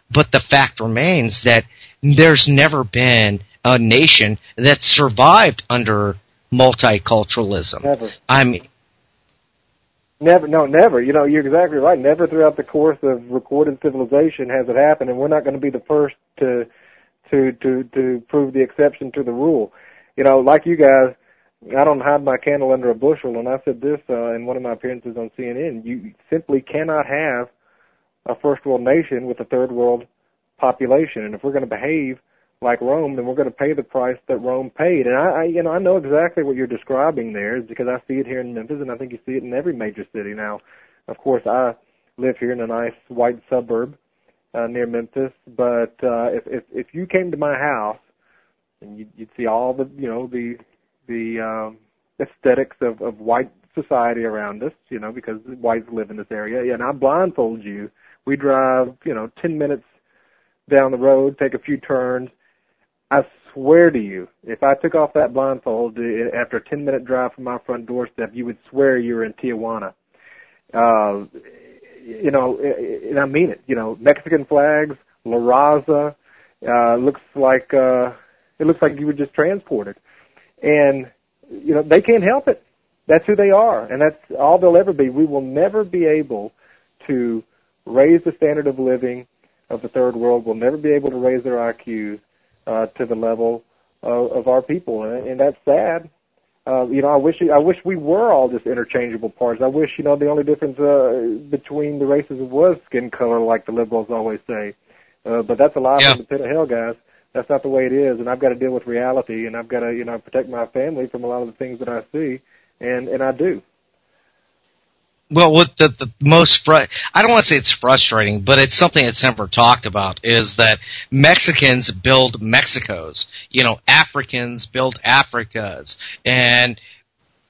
but the fact remains that there's never been a nation that survived under multiculturalism. Never. I mean, Never, no, never. You know, you're exactly right. Never throughout the course of recorded civilization has it happened, and we're not going to be the first to to to to prove the exception to the rule. You know, like you guys, I don't hide my candle under a bushel, and I said this uh, in one of my appearances on CNN. You simply cannot have a first world nation with a third world population, and if we're going to behave like Rome, then we're going to pay the price that Rome paid. And I, I, you know, I know exactly what you're describing there because I see it here in Memphis, and I think you see it in every major city now. Of course, I live here in a nice white suburb uh, near Memphis, but uh, if if if you came to my house and you'd, you'd see all the you know the the um, aesthetics of of white society around us, you know, because whites live in this area, and I blindfold you. We drive, you know, ten minutes down the road, take a few turns. I swear to you, if I took off that blindfold uh, after a 10 minute drive from my front doorstep, you would swear you were in Tijuana. Uh, you know, and I mean it. You know, Mexican flags, La Raza, uh, looks like uh, it looks like you were just transported, and you know they can't help it. That's who they are, and that's all they'll ever be. We will never be able to raise the standard of living of the third world. We'll never be able to raise their IQs uh, to the level of, of our people, and, and that's sad. Uh, you know, I wish I wish we were all just interchangeable parts. I wish you know the only difference uh, between the races was skin color, like the liberals always say. Uh, but that's a lie Yeah. from the pit of hell, guys. That's not the way it is, and I've got to deal with reality, and I've got to you know protect my family from a lot of the things that I see, and and I do. Well, what the, the most fr- I don't want to say it's frustrating, but it's something that's never talked about is that Mexicans build Mexicos. You know, Africans build Africas, and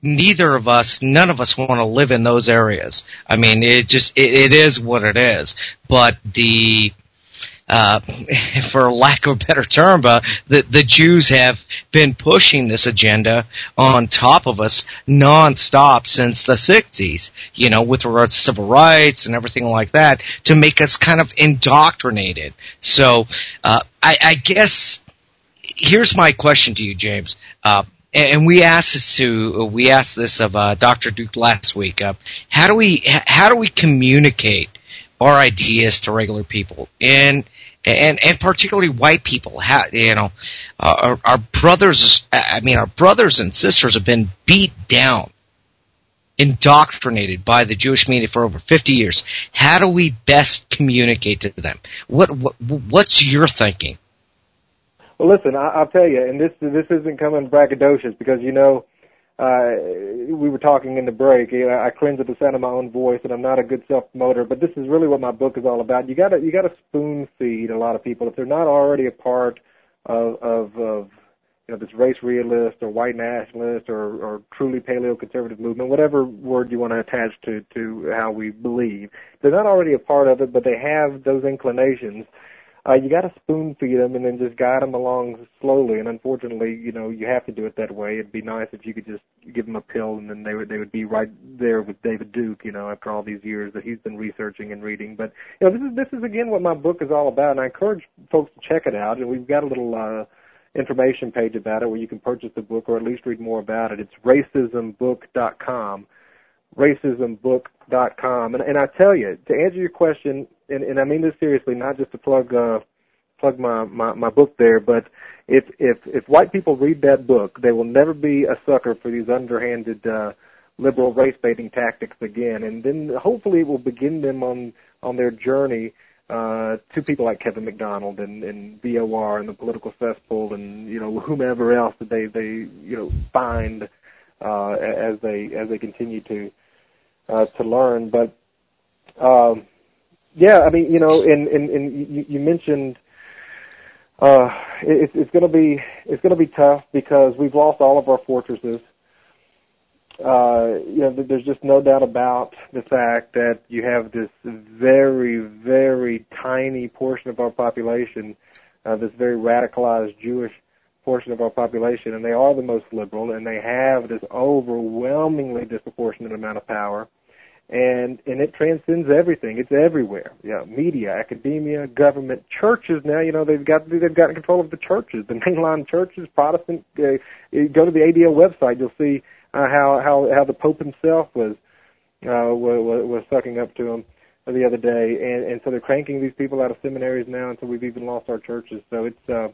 neither of us, none of us want to live in those areas. I mean, it just it, it is what it is. But the uh, for lack of a better term, but the, the Jews have been pushing this agenda on top of us nonstop since the 60s, you know, with regards to civil rights and everything like that, to make us kind of indoctrinated. So, uh, I, I guess, here's my question to you, James. Uh, and we asked this to we asked this of uh, Dr. Duke last week. Uh, how do we how do we communicate our ideas to regular people and and and particularly white people? How you know uh, our, our brothers? I mean, our brothers and sisters have been beat down, indoctrinated by the Jewish media for over fifty years. How do we best communicate to them? What, what what's your thinking? Well, listen, I, I'll tell you, and this this isn't coming braggadocious because you know uh, we were talking in the break. You know, I cringe at the sound of my own voice, and I'm not a good self promoter. But this is really what my book is all about. You got to you got to spoon feed a lot of people if they're not already a part of of, of you know this race realist or white nationalist or, or truly paleo conservative movement, whatever word you want to attach to to how we believe. They're not already a part of it, but they have those inclinations uh, you got to spoon feed them and then just guide them along slowly. And unfortunately, you know, you have to do it that way. It'd be nice if you could just give them a pill and then they would they would be right there with David Duke. You know, after all these years that he's been researching and reading. But you know, this is this is again what my book is all about, and I encourage folks to check it out. And we've got a little. uh information page about it where you can purchase the book or at least read more about it. It's racismbook.com. Racismbook.com. And, and I tell you, to answer your question, and, and I mean this seriously, not just to plug uh, plug my, my, my book there, but if, if if white people read that book, they will never be a sucker for these underhanded uh, liberal race baiting tactics again, and then hopefully it will begin them on on their journey uh, to people like Kevin MacDonald and, and VOR and the political cesspool and you know whomever else that they they you know find uh, as they as they continue to uh, to learn. But um, yeah, I mean you know, and and, and you, you mentioned uh, it, it's going to be it's going to be tough because we've lost all of our fortresses. Uh, you know, there's just no doubt about the fact that you have this very, very tiny portion of our population, uh, this very radicalized Jewish portion of our population, and they are the most liberal, and they have this overwhelmingly disproportionate amount of power, and and it transcends everything. It's everywhere. Yeah, media, academia, government, churches. Now, you know, they've got they've gotten control of the churches, the mainline churches, Protestant. Uh, go to the ADL website, you'll see uh, how how how the Pope himself was uh, was, was sucking up to him the other day, and and so they're cranking these people out of seminaries now until we've even lost our churches. So it's uh,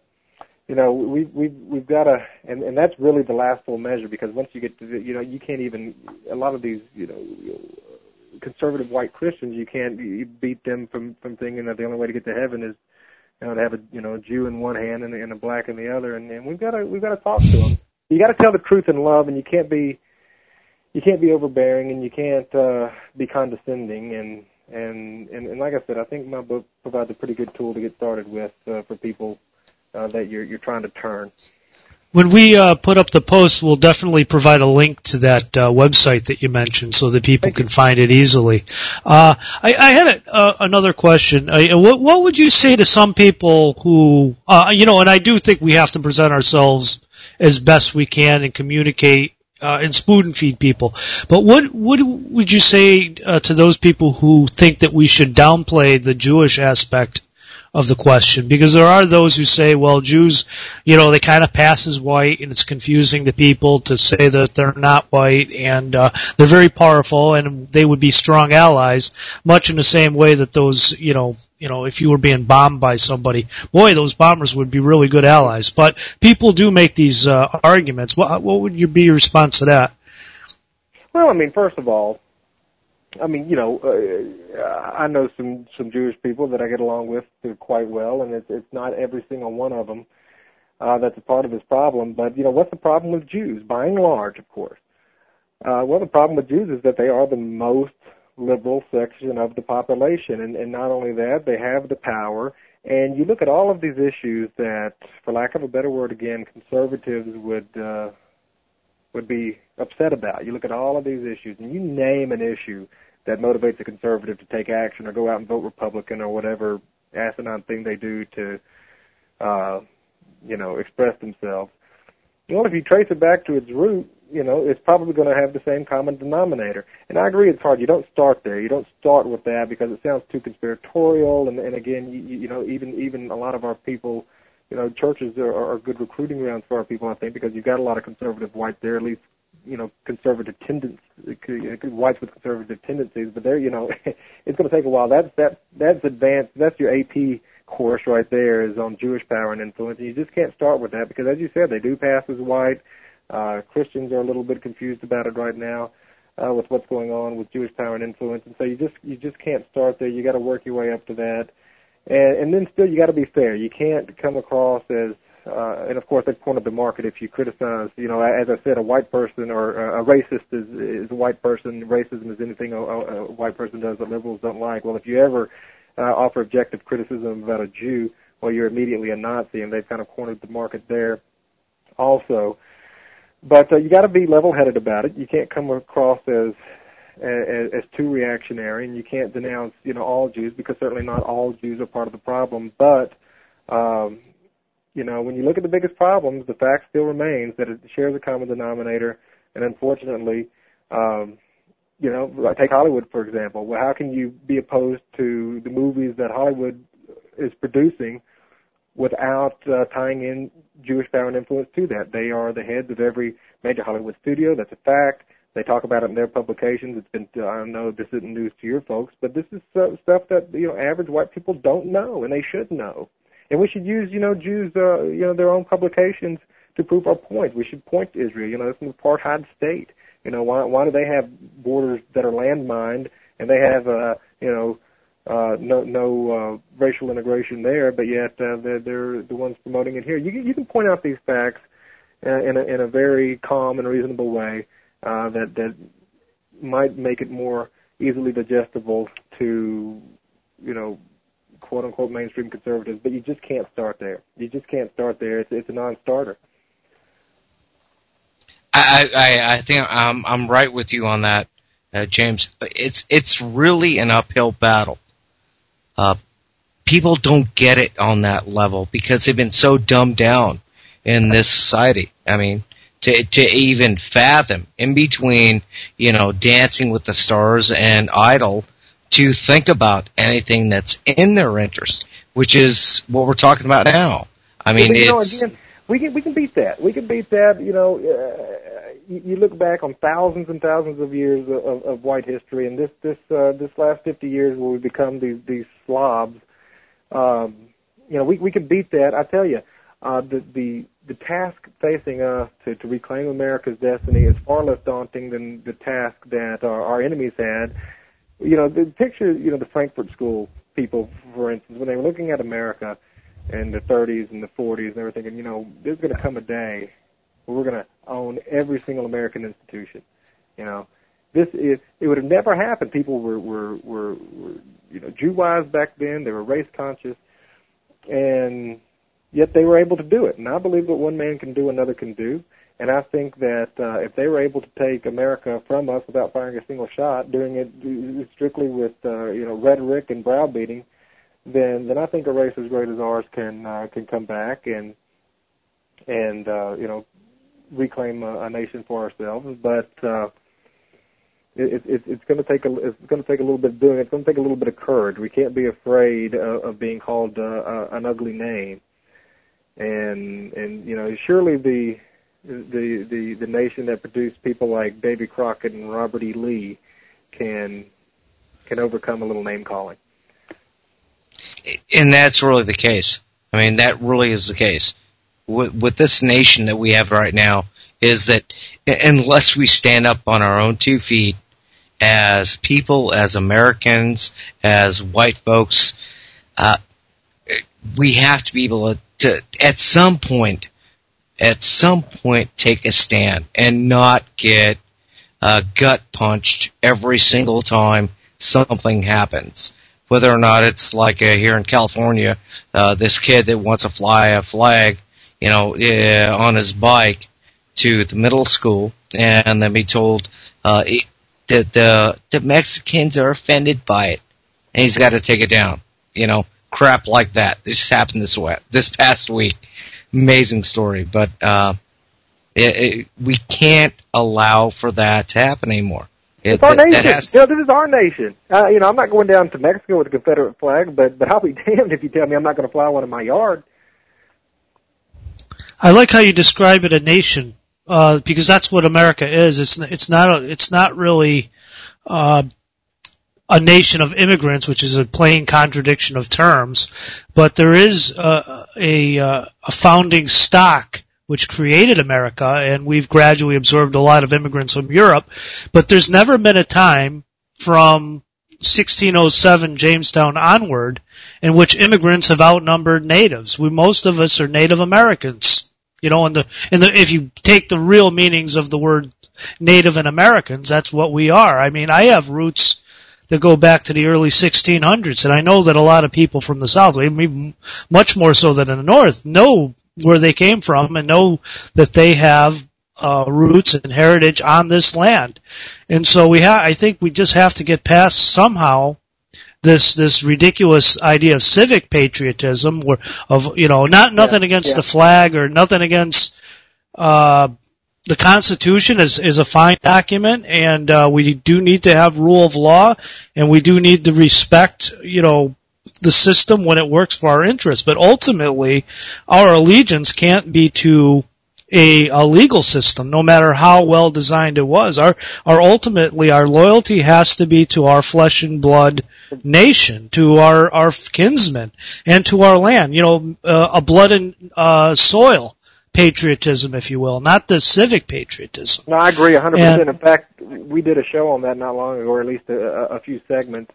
you know we we've we've got to, and and that's really the last full measure because once you get to the, you know you can't even a lot of these you know conservative white Christians you can't you beat them from from thinking that the only way to get to heaven is you know, to have a you know a Jew in one hand and, and a black in the other, and, and we've got to we've got to talk to them. You got to tell the truth in love, and you can't be you can't be overbearing, and you can't uh, be condescending, and and, and and like I said, I think my book provides a pretty good tool to get started with uh, for people uh, that you're you're trying to turn. When we uh, put up the post, we'll definitely provide a link to that uh, website that you mentioned so that people can find it easily. Uh, I, I had a, uh, another question. Uh, what, what would you say to some people who, uh, you know, and I do think we have to present ourselves as best we can and communicate uh, and spoon feed people. But what what would you say uh, to those people who think that we should downplay the Jewish aspect of the question because there are those who say, well, Jews, you know, they kind of pass as white and it's confusing to people to say that they're not white and uh, they're very powerful and they would be strong allies, much in the same way that those, you know, you know, if you were being bombed by somebody, boy, those bombers would be really good allies. But people do make these uh, arguments. What, what would you be your response to that? Well, I mean, first of all, I mean, you know, uh, I know some some Jewish people that I get along with quite well, and it's it's not every single one of them uh, that's a part of this problem. But you know, what's the problem with Jews? By and large, of course. Uh, well, the problem with Jews is that they are the most liberal section of the population, and, and not only that, they have the power. And you look at all of these issues that, for lack of a better word, again, conservatives would uh, would be upset about. You look at all of these issues, and you name an issue that motivates a conservative to take action or go out and vote Republican or whatever asinine thing they do to, uh, you know, express themselves. Well, if you trace it back to its root, you know, it's probably going to have the same common denominator. And I agree, it's hard. You don't start there. You don't start with that because it sounds too conspiratorial. And, and again, you, you know, even even a lot of our people, you know, churches are, are good recruiting grounds for our people. I think because you've got a lot of conservative whites there, at least you know conservative tendencies, whites with conservative tendencies, but they're you know it's going to take a while. That's that that's advanced. That's your AP course right there is on Jewish power and influence. And you just can't start with that because, as you said, they do pass as white. Uh, Christians are a little bit confused about it right now uh, with what's going on with Jewish power and influence, and so you just you just can't start there. You got to work your way up to that, and and then still you got to be fair. You can't come across as uh, and of course that's cornered the market if you criticize, you know, as I said, a white person or a racist is, is a white person. Racism is anything a, a white person does that liberals don't like. Well, if you ever uh, offer objective criticism about a Jew, well, you're immediately a Nazi, and they've kind of cornered the market there also. But uh, you got to be level-headed about it. You can't come across as, as as too reactionary, and you can't denounce, you know, all Jews because certainly not all Jews are part of the problem. But um, you know, when you look at the biggest problems, the fact still remains that it shares a common denominator, and unfortunately, um, you know, take Hollywood for example. Well, how can you be opposed to the movies that Hollywood is producing without uh, tying in Jewish power and influence to that? They are the heads of every major Hollywood studio. That's a fact. They talk about it in their publications. It's been, I don't know this isn't news to your folks, but this is uh, stuff that, you know, average white people don't know, and they should know. And we should use, you know, Jews, uh, you know, their own publications to prove our point. We should point to Israel. You know, it's an apartheid state. You know, why why do they have borders that are landmined and they have, uh, you know, uh, no no uh, racial integration there, but yet uh, they're, they're the ones promoting it here. You can, you can point out these facts uh, in a, in a very calm and reasonable way uh, that that might make it more easily digestible to, you know, quote unquote mainstream conservatives, but you just can't start there. You just can't start there. It's it's a non-starter. I I, I think I'm I'm right with you on that, uh, James. It's it's really an uphill battle. Uh, people don't get it on that level because they've been so dumbed down in this society. I mean, to to even fathom in between, you know, Dancing with the Stars and Idol to think about anything that's in their interest, which is what we're talking about now. I mean, you it's. Know, again, we can we can beat that. We can beat that. You know, uh, you, you look back on thousands and thousands of years of, of, of white history, and this this uh, this last fifty years where we become these these slobs. Um, you know, we we can beat that. I tell you, uh, the the the task facing us to, to reclaim America's destiny is far less daunting than the task that our, our enemies had you know, the picture, you know, the Frankfurt School people, for instance, when they were looking at America, in the 30s and the 40s, and they were thinking, you know, there's going to come a day where we're going to own every single American institution. You know, this is it would have never happened. People were were were, were you know Jew wise back then. They were race conscious, and yet they were able to do it. And I believe that one man can do, another can do. And I think that uh, if they were able to take America from us without firing a single shot, doing it strictly with uh, you know rhetoric and browbeating, then then I think a race as great as ours can uh, can come back and and uh, you know reclaim a, a nation for ourselves. But uh, it, it, it's going to take a it's going to take a little bit of doing. It's going to take a little bit of courage. We can't be afraid of, of being called uh, uh, an ugly name. And and you know surely the the the the nation that produced people like Davy Crockett and Robert E. Lee can can overcome a little name calling. And that's really the case. I mean, that really is the case. With, with this nation that we have right now, is that unless we stand up on our own two feet as people, as Americans, as white folks, uh, we have to be able to, to, at some point, at some point, take a stand and not get uh, gut punched every single time something happens. Whether or not it's like uh, here in California, uh, this kid that wants to fly a flag, you know, uh, on his bike to the middle school, and then be told uh, that the the Mexicans are offended by it, and he's got to take it down. You know, crap like that. This happened this way this past week. Amazing story, but uh, it, it, we can't allow for that to happen anymore. It, it's our nation. Has... You know, this is our nation. Uh, you know, I'm not going down to Mexico with a Confederate flag, but but I'll be damned if you tell me I'm not going to fly one in my yard. I like how you describe it a nation, uh, because that's what America is. It's it's not a, it's not really uh, a nation of immigrants, which is a plain contradiction of terms, but there is a, a, founding stock which created America, and we've gradually absorbed a lot of immigrants from Europe. But there's never been a time from 1607 Jamestown onward in which immigrants have outnumbered natives. We most of us are Native Americans. You know, in the in the if you take the real meanings of the word Native and Americans, that's what we are. I mean, I have roots that go back to the early 1600s, and I know that a lot of people from the South, even much more so than in the North, know where they came from and know that they have uh, roots and heritage on this land. And so we have, I think we just have to get past somehow this this ridiculous idea of civic patriotism, where of you know not nothing yeah, against yeah. the flag or nothing against uh, the Constitution is, is a fine document, and uh, we do need to have rule of law, and we do need to respect, you know, the system when it works for our interests. But ultimately, our allegiance can't be to a, a legal system, no matter how well designed it was. Our, our ultimately, our loyalty has to be to our flesh and blood nation, to our, our kinsmen, and to our land. You know, uh, a blood and uh, soil patriotism, if you will, not the civic patriotism. No, I agree 100%. And, In fact, we did a show on that not long ago, or at least a, a few segments.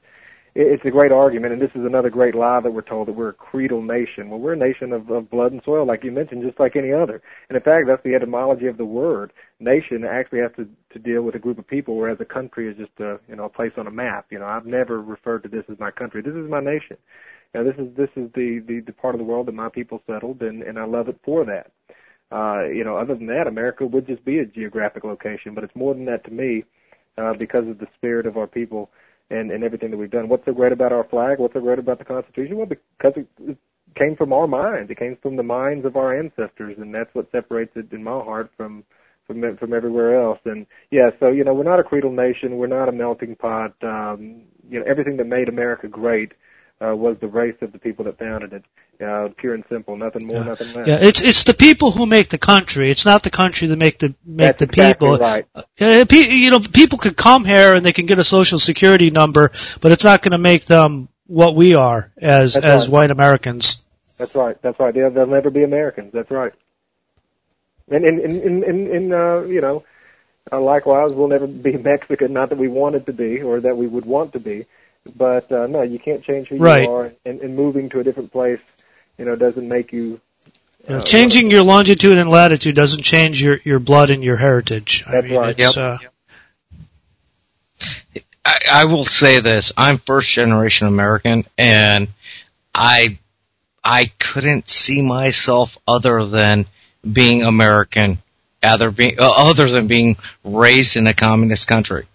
It's a great argument, and this is another great lie that we're told that we're a creedal nation. Well, we're a nation of, of blood and soil, like you mentioned, just like any other. And in fact, that's the etymology of the word. Nation actually has to, to deal with a group of people, whereas a country is just a you know a place on a map. You know, I've never referred to this as my country. This is my nation. Now, this is this is the, the the part of the world that my people settled, and and I love it for that. Uh, you know, other than that, America would just be a geographic location, but it's more than that to me uh, because of the spirit of our people and, and everything that we've done. What's so great about our flag? What's so great about the Constitution? Well, because it, came from our minds. It came from the minds of our ancestors, and that's what separates it in my heart from from from everywhere else. And yeah, so you know, we're not a creedal nation. We're not a melting pot. Um, you know, everything that made America great uh, was the race of the people that founded it. Uh, pure and simple, nothing more, yeah. nothing less. Yeah, it's it's the people who make the country. It's not the country that make the make That's the exactly people. Right. Uh, you know, people could come here and they can get a social security number, but it's not going to make them what we are as That's as right. white Americans. That's right. That's right. They'll, they'll never be Americans. That's right. And in in in, in, in uh, you know, uh, likewise, we'll never be Mexican. Not that we wanted to be, or that we would want to be, but uh, no, you can't change who Right. you are. And, and moving to a different place you know, doesn't make you. You know, changing your longitude and latitude doesn't change your, your blood and your heritage. I That's mean, right. It's, Yep. uh, I, I will say this: I'm first generation American, and I I couldn't see myself other than being American, other being uh, other than being raised in a communist country.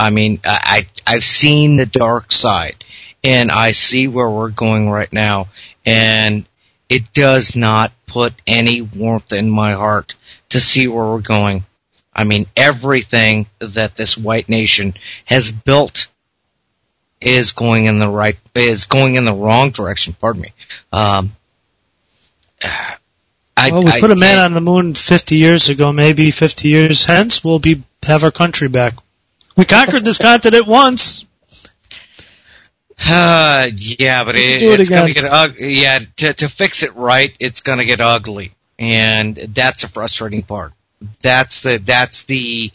I mean, I, I I've seen the dark side, and I see where we're going right now, and it does not put any warmth in my heart to see where we're going. I mean, everything that this white nation has built is going in the right, is going in the wrong direction. Pardon me. Um, I, well, we I- put a man on the moon 50 years ago. Maybe 50 years hence, we'll be have our country back. We conquered this continent once. Uh, yeah, but it, it it's gonna get ugly. Yeah, to, to fix it right, it's gonna get ugly. And that's a frustrating part. That's the, that's the,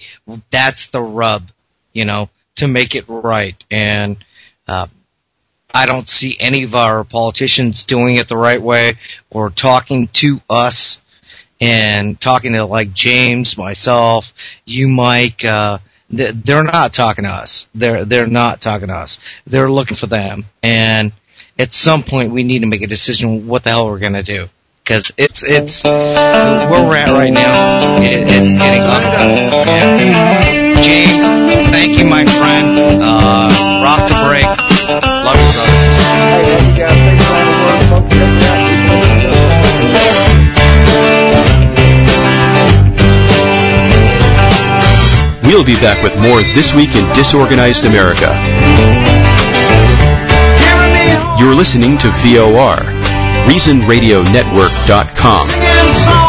that's the rub, you know, to make it right. And, uh, I don't see any of our politicians doing it the right way or talking to us and talking to like James, myself, you, Mike, uh, they're not talking to us. They're, they're not talking to us. They're looking for them. And at some point we need to make a decision what the hell we're gonna do. Cause it's, it's, where we're at right now, it, it's getting ugly. Yeah. James, thank you my friend. Uh, rock the break. Love you brother. Hey, love you guys. Thanks for We'll be back with more This Week in Disorganized America. You're listening to VOR, ReasonRadioNetwork.com.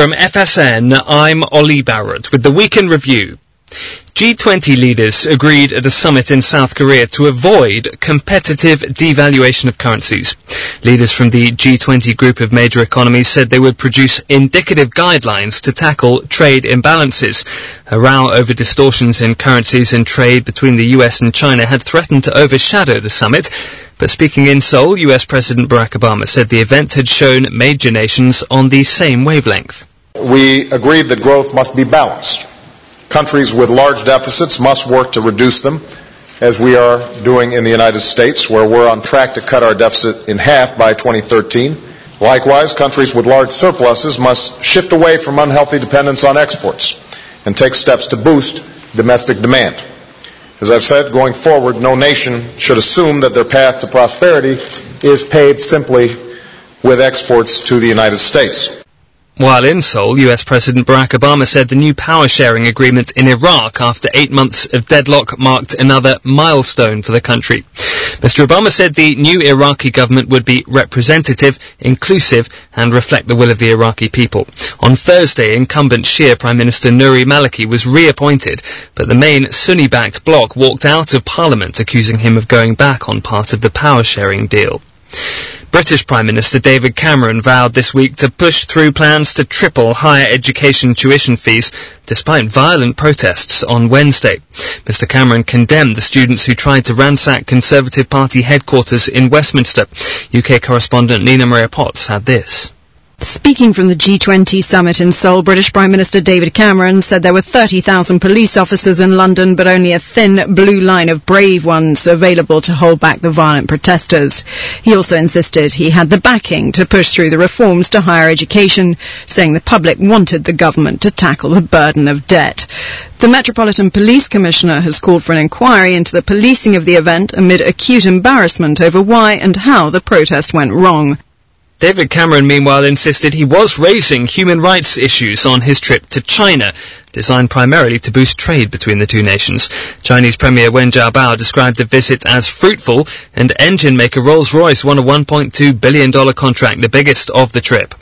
From FSN, I'm Ollie Barrett with the Weekend Review. G20 leaders agreed at a summit in South Korea to avoid competitive devaluation of currencies. Leaders from the G20 group of major economies said they would produce indicative guidelines to tackle trade imbalances. A row over distortions in currencies and trade between the US and China had threatened to overshadow the summit, but speaking in Seoul, US President Barack Obama said the event had shown major nations on the same wavelength. We agreed that growth must be balanced. Countries with large deficits must work to reduce them, as we are doing in the United States, where we're on track to cut our deficit in half by 2013. Likewise, countries with large surpluses must shift away from unhealthy dependence on exports and take steps to boost domestic demand. As I've said, going forward, no nation should assume that their path to prosperity is paved simply with exports to the United States. While in Seoul, US President Barack Obama said the new power sharing agreement in Iraq after eight months of deadlock marked another milestone for the country. Mr. Obama said the new Iraqi government would be representative, inclusive, and reflect the will of the Iraqi people. On Thursday, incumbent Shia Prime Minister Nouri Maliki was reappointed, but the main Sunni-backed bloc walked out of parliament accusing him of going back on part of the power sharing deal. British Prime Minister David Cameron vowed this week to push through plans to triple higher education tuition fees despite violent protests on Wednesday. Mr Cameron condemned the students who tried to ransack Conservative Party headquarters in Westminster. UK correspondent Nina Maria Potts had this. Speaking from the G20 summit in Seoul, British Prime Minister David Cameron said there were 30,000 police officers in London, but only a thin blue line of brave ones available to hold back the violent protesters. He also insisted he had the backing to push through the reforms to higher education, saying the public wanted the government to tackle the burden of debt. The Metropolitan Police Commissioner has called for an inquiry into the policing of the event amid acute embarrassment over why and how the protest went wrong. David Cameron, meanwhile, insisted he was raising human rights issues on his trip to China, designed primarily to boost trade between the two nations. Chinese Premier Wen Jiabao described the visit as fruitful, and engine maker Rolls-Royce won a $1.2 billion contract, the biggest of the trip.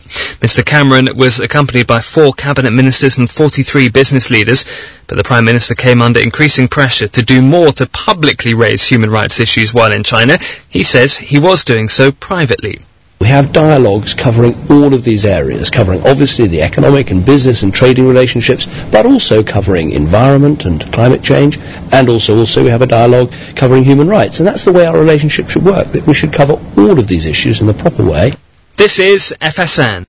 Mr Cameron was accompanied by four cabinet ministers and 43 business leaders, but the Prime Minister came under increasing pressure to do more to publicly raise human rights issues while in China. He says he was doing so privately. We have dialogues covering all of these areas, covering obviously the economic and business and trading relationships, but also covering environment and climate change, and also also we have a dialogue covering human rights. And that's the way our relationship should work, that we should cover all of these issues in the proper way. This is FSN.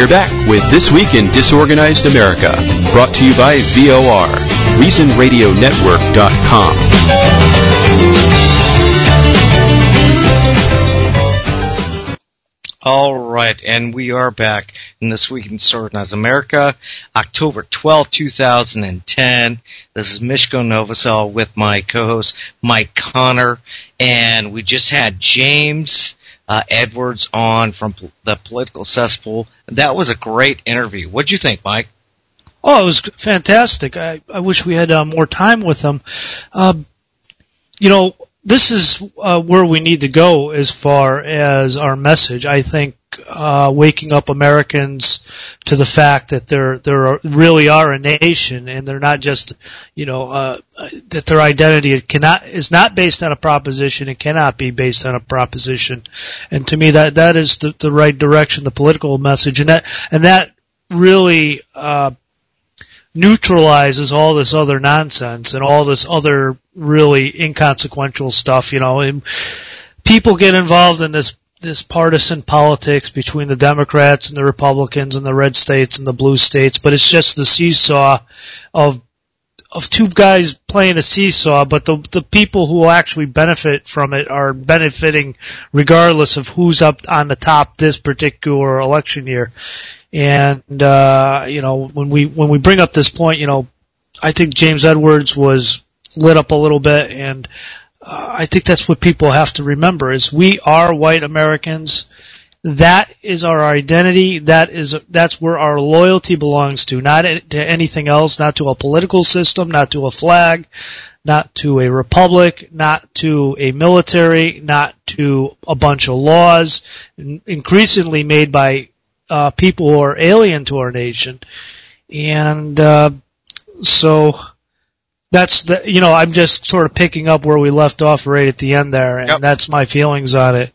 We're back with This Week in Disorganized America, brought to you by VOR, ReasonRadioNetwork.com. All right, and we are back in this week in Disorganized America, October 12, 2010. This is Mishko Novosel with my co-host Mike Connor, and we just had James uh, Edwards on from the Political Cesspool. That was a great interview. What'd you think, Mike? Oh, it was fantastic. I, I wish we had uh, more time with them. Um, you know, this is uh, where we need to go as far as our message. I think uh, waking up Americans to the fact that they're they really are a nation and they're not just you know uh, that their identity cannot is not based on a proposition. It cannot be based on a proposition. And to me, that that is the, the right direction, the political message, and that and that really. Uh, neutralizes all this other nonsense and all this other really inconsequential stuff, you know. And people get involved in this this partisan politics between the Democrats and the Republicans and the red states and the blue states, but it's just the seesaw of of two guys playing a seesaw, but the the people who actually benefit from it are benefiting regardless of who's up on the top this particular election year. And uh, you know, when we when we bring up this point, you know, I think James Edwards was lit up a little bit, and uh, I think that's what people have to remember: is we are white Americans. That is our identity. That is that's where our loyalty belongs to, not to anything else, not to a political system, not to a flag, not to a republic, not to a military, not to a bunch of laws, increasingly made by uh, people who are alien to our nation, and uh, so that's the you know I'm just sort of picking up where we left off right at the end there, and Yep. that's my feelings on it.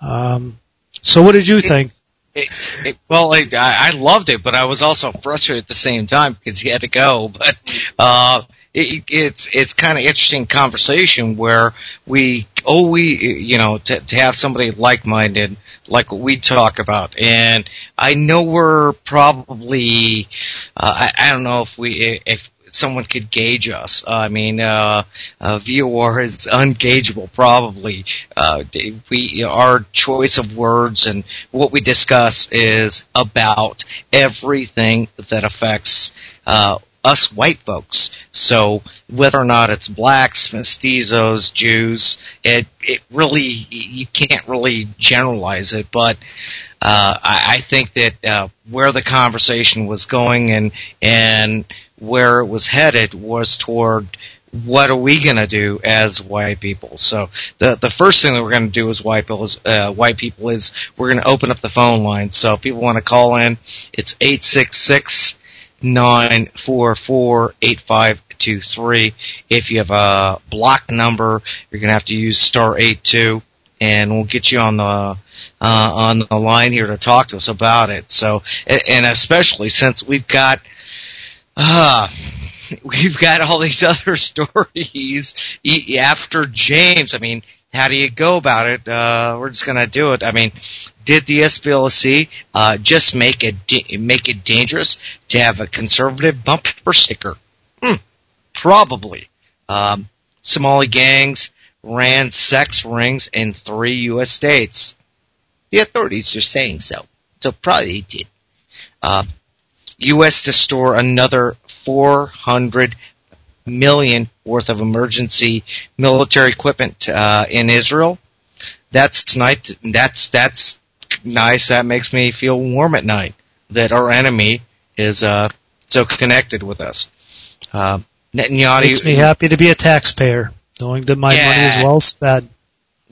Um, so what did you think? It, it, well, I, I I loved it, but I was also frustrated at the same time because he had to go. But uh, it, it's it's kind of interesting conversation where we oh we you know to to have somebody like minded like what we talk about, and I know we're probably uh, I, I don't know if we if someone could gauge us. I mean, uh, uh, is ungageable, probably. Uh, we, our choice of words and what we discuss is about everything that affects, uh, us white folks. So whether or not it's blacks, mestizos, Jews, it, it really, you can't really generalize it, but, uh, I, I think that, uh, where the conversation was going and, and where it was headed was toward what are we going to do as white people? So the the first thing that we're going to do as white people is uh, white people is we're going to open up the phone line. So if people want to call in, it's eight six six nine four four eight five two three. If you have a block number, you're going to have to use star eight two. and we'll get you on the uh, on the line here to talk to us about it. So, and especially since we've got uh we've got all these other stories after James. I mean, how do you go about it? Uh, we're just gonna do it. I mean, did the SPLC uh, just make it da- make it dangerous to have a conservative bumper sticker? Hmm, probably. Um, Somali gangs ran sex rings in three U.S. states. The authorities are saying so, so probably they did. Uh, U.S. to store another 400 million worth of emergency military equipment uh, in Israel. That's nice. That's that's nice. That makes me feel warm at night that our enemy is uh, so connected with us. Uh, Netanyahu Makes me happy to be a taxpayer, knowing that my Yeah. money is well spent.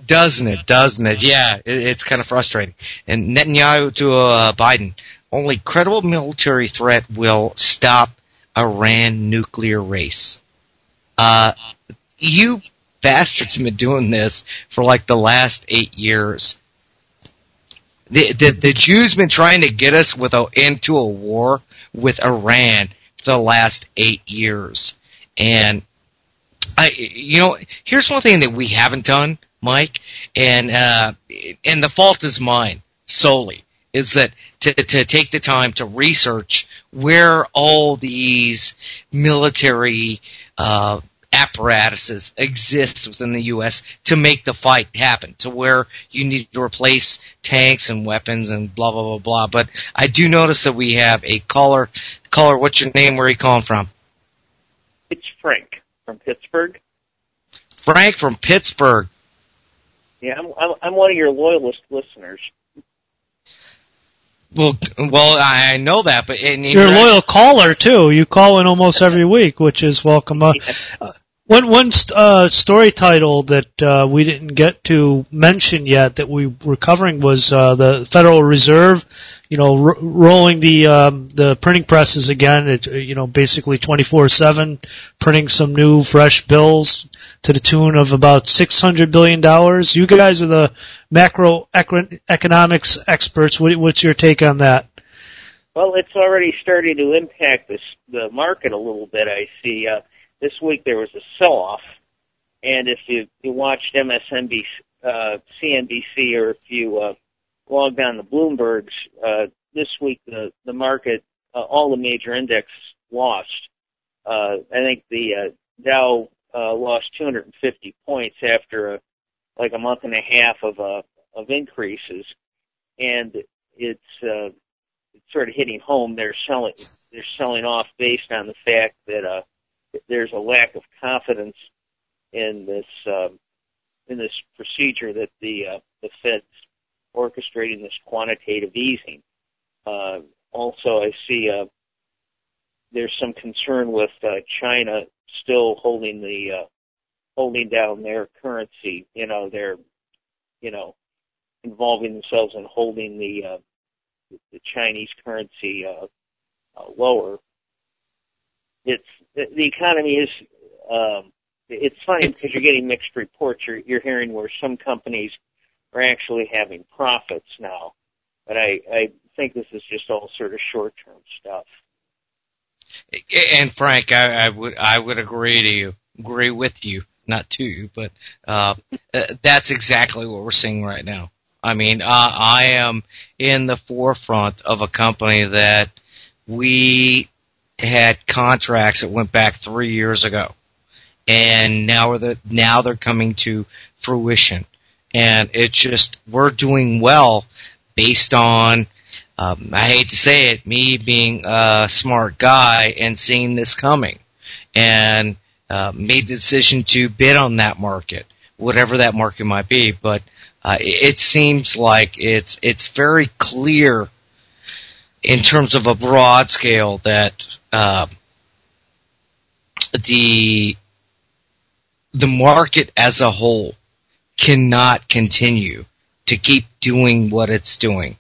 Doesn't it? Doesn't it? Yeah, it, it's kind of frustrating. And Netanyahu to uh, Biden, only credible military threat will stop Iran nuclear race. Uh, you bastards have been doing this for like the last eight years. The, the, the Jews been trying to get us with a, into a war with Iran for the last eight years. And I, you know, here's one thing that we haven't done, Mike, and uh, and the fault is mine solely. Is that to to take the time to research where all these military uh, apparatuses exist within the U.S. to make the fight happen, to where you need to replace tanks and weapons and blah blah blah blah. But I do notice that we have a caller. Caller, what's your name? Where are you calling from? It's Frank from Pittsburgh. Frank from Pittsburgh. Yeah, I'm, I'm, I'm one of your loyalist listeners. Well, well, I know that, but and You're a loyal caller too. You call in almost every week, which is welcome. Uh, uh, one one uh, story title that uh, we didn't get to mention yet that we were covering was uh, the Federal Reserve. You know, rolling the um, the printing presses again. It's uh, you know basically 24/7 printing some new fresh bills to the tune of about 600 billion dollars. You guys are the macro econ- economics experts. What, what's your take on that? Well, it's already starting to impact this, the market a little bit. I see. Uh, this week there was a sell-off, and if you, you watched MSNBC, uh, CNBC, or if you uh, logged on the Bloomberg's, uh, this week the the market, uh, all the major indexes lost. Uh, I think the uh, Dow uh, lost 250 points after a, like a month and a half of uh, of increases, and it's uh, it's sort of hitting home. They're selling they're selling off based on the fact that uh, there's a lack of confidence in this um, in this procedure that the uh, the Fed's orchestrating this quantitative easing. Uh, also, I see uh, there's some concern with uh, China still holding the uh, holding down their currency. You know, they're you know involving themselves in holding the uh, the Chinese currency uh, uh, lower. It's the, economy is um, it's funny because you're getting mixed reports. You're, you're hearing where some companies are actually having profits now, but I, I think this is just all sort of short term stuff. And Frank, I, I would I would agree to you, agree with you, not to you, but uh, uh, that's exactly what we're seeing right now. I mean, uh, I am in the forefront of a company that we had contracts that went back three years ago, and now the now they're coming to fruition, and it's just we're doing well based on. Um, I hate to say it, me being a smart guy and seeing this coming, and uh, made the decision to bid on that market, whatever that market might be. But uh, it, it seems like it's it's very clear in terms of a broad scale that uh, the the market as a whole cannot continue to keep doing what it's doing.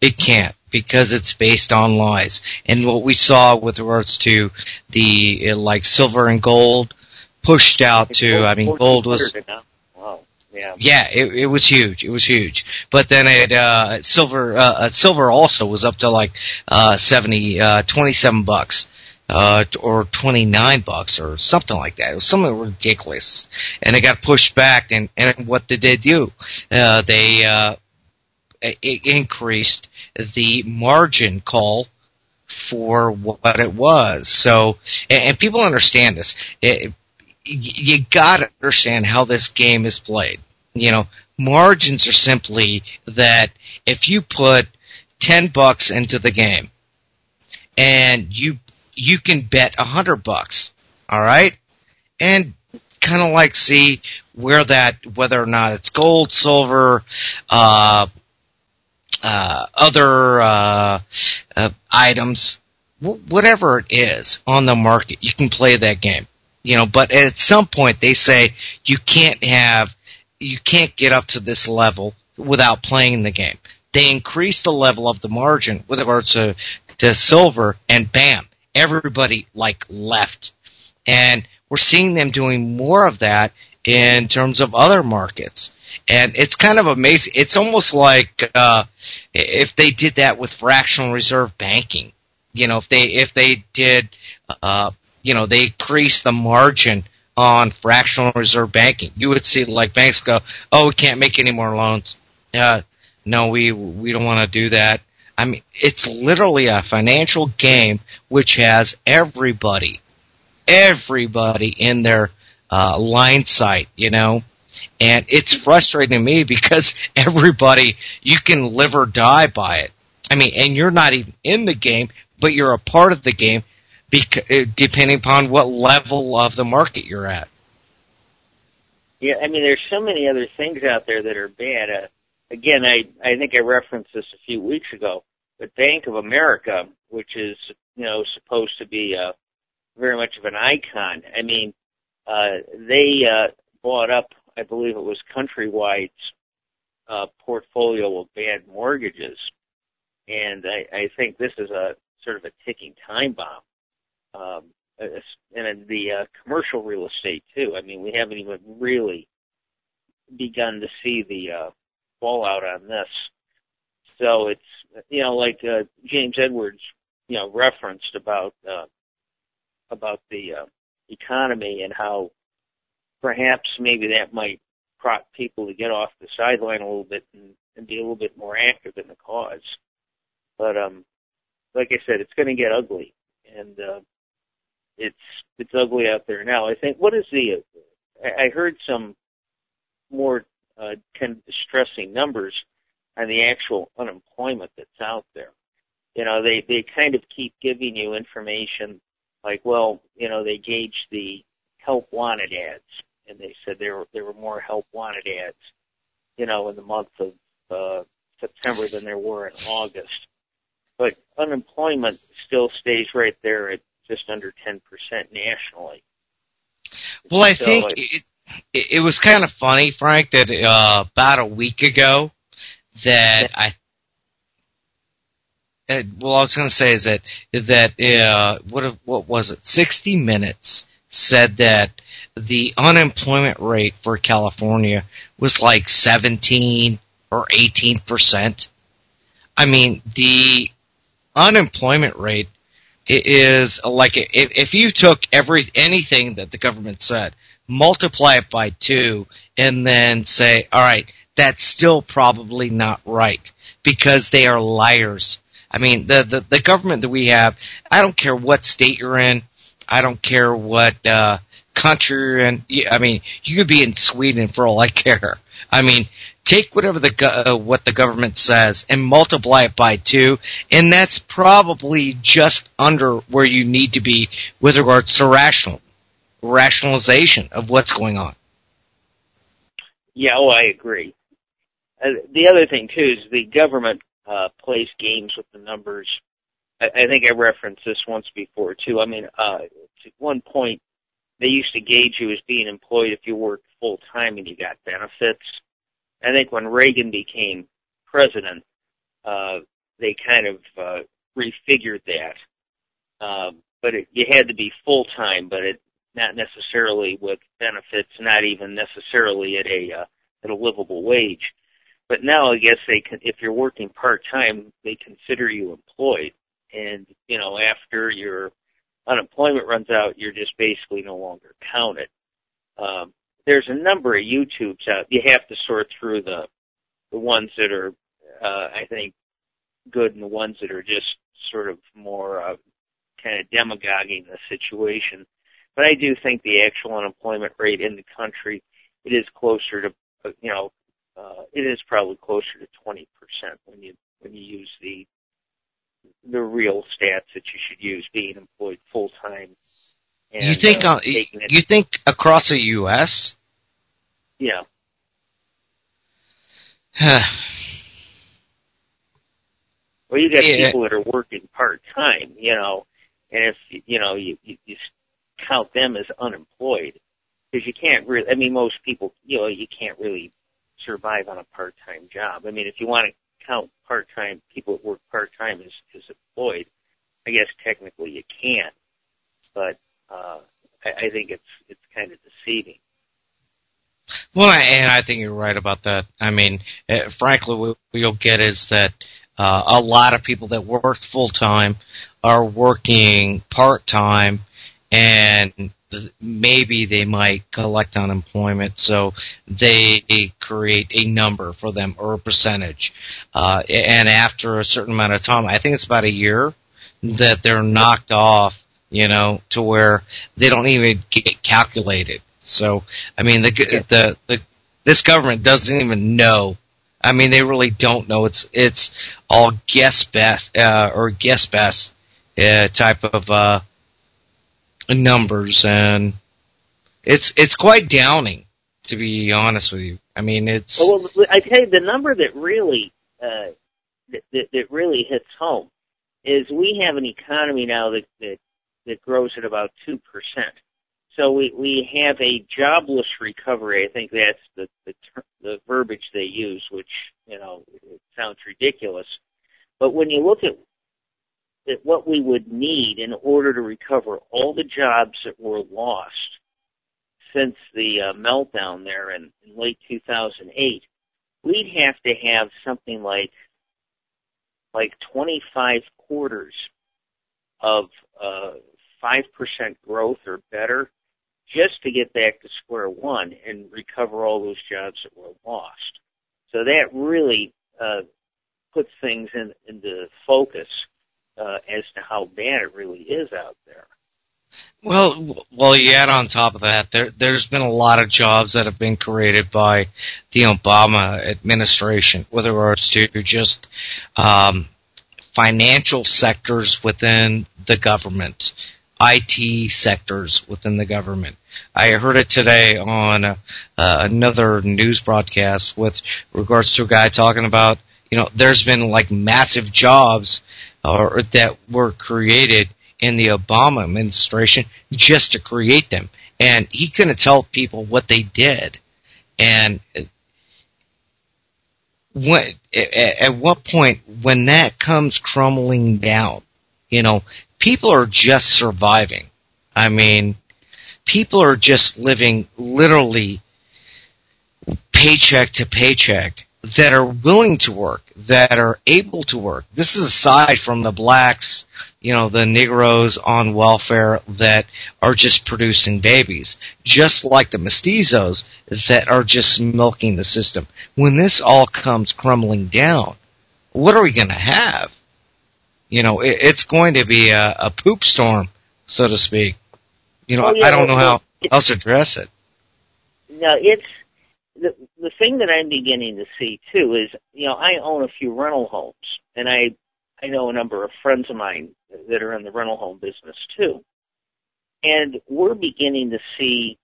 It can't because it's based on lies. And what we saw with regards to the like silver and gold pushed out to, I mean, gold was. Yeah. Yeah, it, it was huge. It was huge. But then it, uh, silver, uh, uh, silver also was up to like, uh, 70, uh, 27 bucks, uh, or 29 bucks or something like that. It was something ridiculous. And it got pushed back and, and what they did they do? Uh, they, uh, it increased the margin call for what it was. So, and, and people understand this. It, you gotta understand how this game is played. You know, margins are simply that if you put 10 bucks into the game and you, you can bet a hundred bucks, alright? And kind of like see where that, whether or not it's gold, silver, uh, uh, other, uh, uh, items, wh- whatever it is on the market, you can play that game you know, but at some point they say you can't have, you can't get up to this level without playing the game. They increase the level of the margin with regards to, to silver and bam, everybody like left. And we're seeing them doing more of that in terms of other markets. And it's kind of amazing. It's almost like, uh, if they did that with fractional reserve banking. You know, if they, if they did, uh, you know, they increase the margin on fractional reserve banking. You would see like banks go, oh, we can't make any more loans. Uh, no, we, we don't want to do that. I mean, it's literally a financial game which has everybody, everybody in their, uh, line sight, you know? And it's frustrating to me because everybody, you can live or die by it. I mean, and you're not even in the game, but you're a part of the game bec- uh, depending upon what level of the market you're at. Yeah, I mean, there's so many other things out there that are bad. Uh, again, I I think I referenced this a few weeks ago, but Bank of America, which is you know supposed to be uh, very much of an icon. I mean, uh, they uh, bought up, I believe it was Countrywide's uh, portfolio of bad mortgages, and I, I think this is a sort of a ticking time bomb um, and in the uh, commercial real estate too. I mean, we haven't even really begun to see the uh, fallout on this. So it's you know like uh, James Edwards you know referenced about uh, about the uh, economy and how perhaps maybe that might prompt people to get off the sideline a little bit and, and be a little bit more active in the cause. But um, like I said, it's going to get ugly, and uh, it's it's ugly out there now. I think what is the I heard some more uh, kind of distressing numbers on the actual unemployment that's out there. You know, they they kind of keep giving you information like, well, you know, they gauged the help wanted ads, and they said there were there were more help wanted ads, you know, in the month of uh, September than there were in August. But unemployment still stays right there at just under 10% nationally. Well, I So think it, it, it was kind of funny, Frank, that uh, about a week ago that I. Well, I was going to say is that that uh, what what was it? Sixty Minutes said that the unemployment rate for California was like seventeen or eighteen percent. I mean, the unemployment rate i- is like if, if you took every anything that the government said, multiply it by two, and then say, all right, that's still probably not right because they are liars. I mean, the, the, the government that we have, I don't care what state you're in, I don't care what, uh, country you're in. I mean, you could be in Sweden for all I care. I mean, take whatever the uh, what the government says and multiply it by two, and that's probably just under where you need to be with regards to rational rationalization of what's going on. Yeah, oh, I agree. Uh, the other thing too is the government uh, plays games with the numbers. I, I think I referenced this once before too. I mean, uh, at one point they used to gauge you as being employed if you worked full time and you got benefits. I think when Reagan became president, uh, they kind of uh, refigured that. Uh, but it, you had to be full time, but it not necessarily with benefits, not even necessarily at a uh, at a livable wage. But now I guess they can, if you're working part time, they consider you employed. And, you know, after your unemployment runs out, you're just basically no longer counted. Um, there's a number of YouTubes out. You have to sort through the, the ones that are, uh, I think good and the ones that are just sort of more, uh, kind of demagoguing the situation. But I do think the actual unemployment rate in the country, it is closer to, you know, uh, it is probably closer to 20% when you, when you use the, the real stats that you should use being employed full time. You think, uh, you think across the U.S.? yeah. Well, you got Yeah. people that are working part time, you know, and if you know you, you you count them as unemployed because you can't really. I mean, most people, you know, you can't really survive on a part time job. I mean, if you want to count part time people that work part time as as employed, I guess technically you can, but uh, I, I think it's it's kind of deceiving. Well, and I think you're right about that. I mean, uh, frankly, what you'll get is that uh, a lot of people that work full time are working part time, and maybe they might collect unemployment, so they create a number for them or a percentage. Uh, and after a certain amount of time, I think it's about a year, that they're knocked off, you know, to where they don't even get calculated. So, I mean, the the the this government doesn't even know. I mean, they really don't know. It's it's all guess best uh, or guess best uh, type of uh, numbers, and it's it's quite downing to be honest with you. I mean, it's Well, I tell you, the number that really uh, that, that, that really hits home is we have an economy now that that, that grows at about two percent. So we we have a jobless recovery. I think that's the the, ter- the verbiage they use, which you know sounds ridiculous. But when you look at at what we would need in order to recover all the jobs that were lost since the uh, meltdown there in, in late 2008, we'd have to have something like like 25 quarters of uh, 5% growth or better just to get back to square one and recover all those jobs that were lost. So that really uh, puts things in, into focus uh, as to how bad it really is out there. Well, well, you add on top of that, there, there's been a lot of jobs that have been created by the Obama administration, with regards to just um, financial sectors within the government, IT sectors within the government. I heard it today on uh, uh, another news broadcast with regards to a guy talking about, you know, there's been like massive jobs or that were created in the Obama administration just to create them. And he couldn't tell people what they did. And when, at what point when that comes crumbling down, you know, people are just surviving. I mean, people are just living literally paycheck to paycheck that are willing to work, that are able to work. This is aside from the blacks, you know, the Negroes on welfare that are just producing babies, just like the mestizos that are just milking the system. When this all comes crumbling down, what are we going to have? You know, it, it's going to be a, a poop storm, so to speak. You know, Oh, yeah, I don't know how else to address it. No, it's the the thing that I'm beginning to see too is you know I own a few rental homes and I I know a number of friends of mine that are in the rental home business too, and we're beginning to see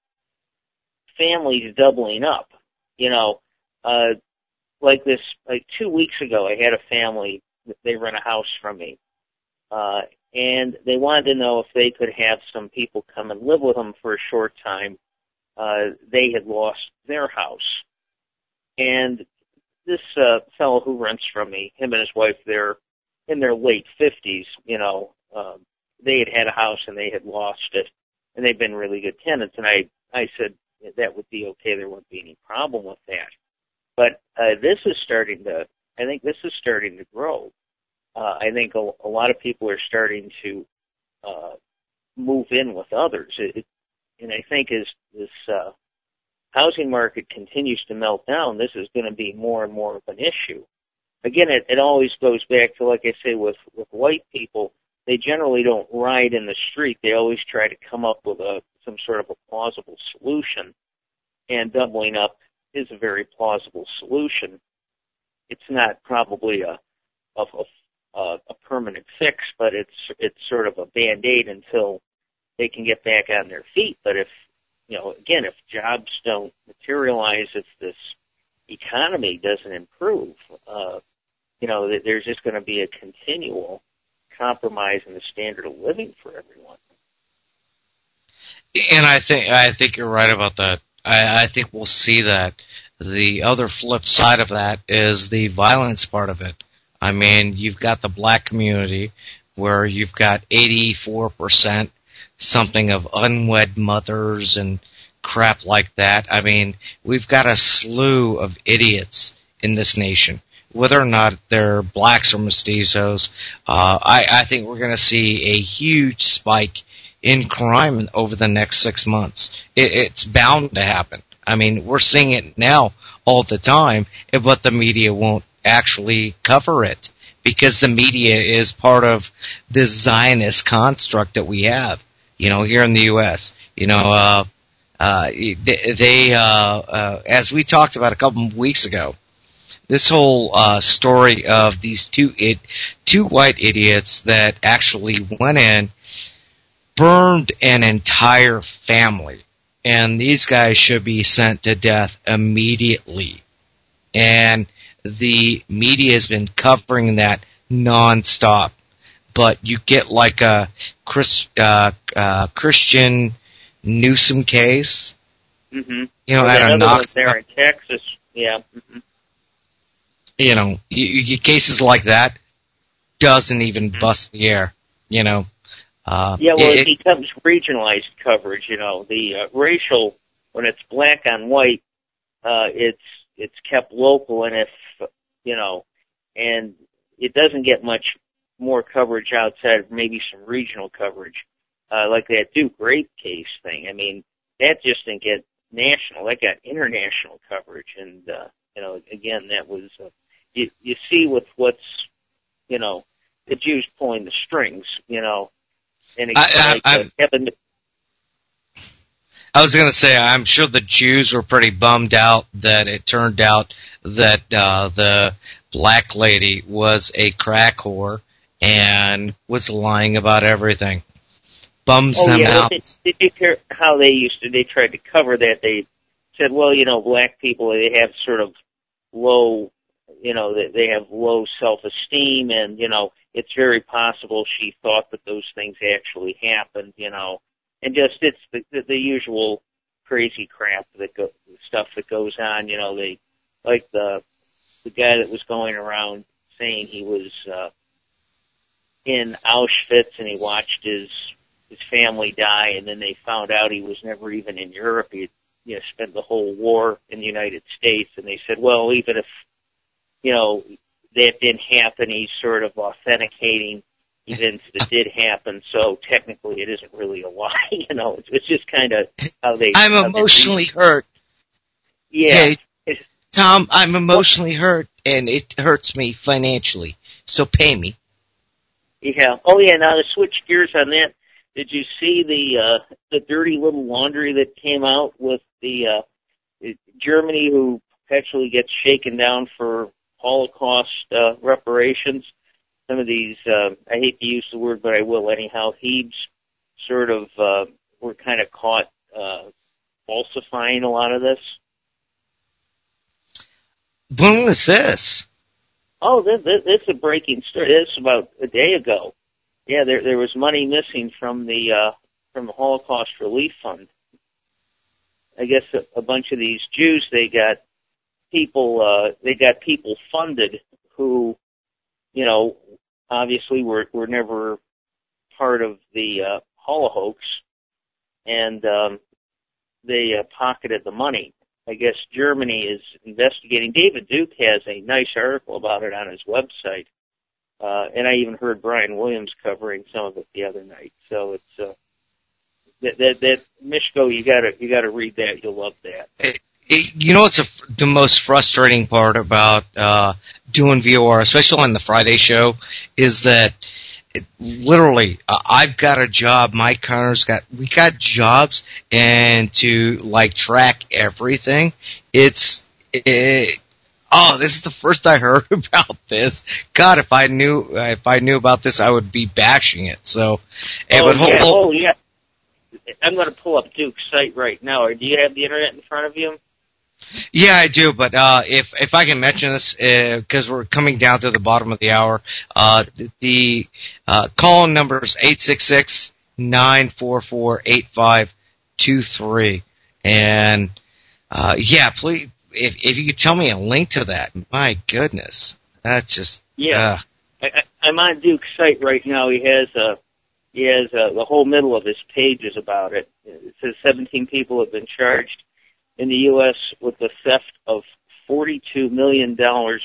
families doubling up. You know, uh, like this like two weeks ago, I had a family they rent a house from me, uh, and they wanted to know if they could have some people come and live with them for a short time uh, they had lost their house. And this uh, fellow who rents from me, him and his wife, they're in their late fifties. You know, um, they had had a house and they had lost it, and they've been really good tenants. And I, I said that would be okay. There wouldn't be any problem with that. But uh, this is starting to, I think this is starting to grow. Uh, I think a, a lot of people are starting to uh, move in with others. It, it, and I think as this uh, housing market continues to melt down, this is going to be more and more of an issue. Again, it, it always goes back to, like I say, with, with white people, they generally don't ride in the street. They always try to come up with a, some sort of a plausible solution. And doubling up is a very plausible solution. It's not probably a, a, a, a permanent fix, but it's, it's sort of a band-aid until they can get back on their feet. But if, you know, again, if jobs don't materialize, if this economy doesn't improve, uh, you know, th- there's just going to be a continual compromise in the standard of living for everyone. And I think I think you're right about that. I, I think we'll see that. The other flip side of that is the violence part of it. I mean, you've got the black community where you've got 84% something of unwed mothers and crap like that. I mean, we've got a slew of idiots in this nation. Whether or not they're blacks or mestizos, uh, I, I think we're going to see a huge spike in crime over the next six months. It, it's bound to happen. I mean, we're seeing it now all the time, but the media won't actually cover it because the media is part of this Zionist construct that we have, you know, here in the U.S. You know, uh, uh, they, they uh, uh, as we talked about a couple of weeks ago, this whole uh, story of these two it, two white idiots that actually went in, burned an entire family, and these guys should be sent to death immediately. And the media has been covering that nonstop. But you get like a Chris, uh, uh, Christian Newsom case. Mm-hmm. You know, well, out of there in Texas. Yeah. hmm You know, you, you, cases like that doesn't even bust the air. You know. Uh, Yeah, well, it, it- becomes regionalized coverage. You know, the uh, racial when it's black on white, uh, it's it's kept local, and if you know, and it doesn't get much more coverage outside of maybe some regional coverage, uh, like that Duke rape case thing. I mean, that just didn't get national; that got international coverage, and uh, you know, again, that was uh, you you see with what's you know the Jews pulling the strings, you know, and it's I- I- like uh, Kevin I was going to say, I'm sure the Jews were pretty bummed out that it turned out that uh, the black lady was a crack whore and was lying about everything. Bums Oh them yeah, out. did, did you hear how they used to? They tried to cover that. They said, well, you know, black people they have sort of low, you know, they, they have low self-esteem, and you know, it's very possible she thought that those things actually happened, you know, and just it's the the, the usual crazy crap that go stuff that goes on. You know, they like the the guy that was going around saying he was uh, in Auschwitz and he watched his his family die, and then they found out he was never even in Europe. He you know, spent the whole war in the United States, and they said, well, even if, you know, that didn't happen, he's sort of authenticating events that did happen, so technically it isn't really a lie, you know, it's, it's just kind of how they... I'm how they- emotionally hurt. Yeah. Hey, Tom, I'm emotionally hurt and it hurts me financially. So pay me. Yeah. Oh yeah. Now to switch gears on that, did you see the uh, the dirty little laundry that came out with the uh, Germany who perpetually gets shaken down for Holocaust uh, reparations? Some of these, uh, I hate to use the word, but I will anyhow. Hebes sort of uh, were kind of caught uh, falsifying a lot of this. When was this? Oh, this, this, this is a breaking story. This is about a day ago. Yeah, there there was money missing from the uh, from the Holocaust Relief Fund. I guess a, a bunch of these Jews they got people uh, they got people funded who, you know, obviously were were never part of the uh, Holocaust, and um, they uh, pocketed the money. I guess Germany is investigating. David Duke has a nice article about it on his website, uh, and I even heard Brian Williams covering some of it the other night. So it's uh, that that that Mishko, you gotta you gotta read that. You'll love that. It, you know what's a, the most frustrating part about uh, doing VOR, especially on the Friday show, is that it, literally uh, I've got a job. Mike Connor's got we got jobs, and to like track everything, it's it, oh, this is the first I heard about this. God, if I knew if I knew about this, I would be bashing it. So, oh, yeah. hold- oh yeah. I'm going to pull up Duke's site right now. Or do you have the internet in front of you? Yeah, I do, but uh, if if I can mention this, because we're coming down to the bottom of the hour, uh, the uh, call number is eight six six nine four four eight five two three, and uh, yeah, please, if if you could tell me a link to that, my goodness, that's just Yeah. uh, I, I, I'm on Duke's site right now. He has uh, he has uh, the whole middle of his page is about it. It says 17 people have been charged in the U.S. with the theft of 42 million dollars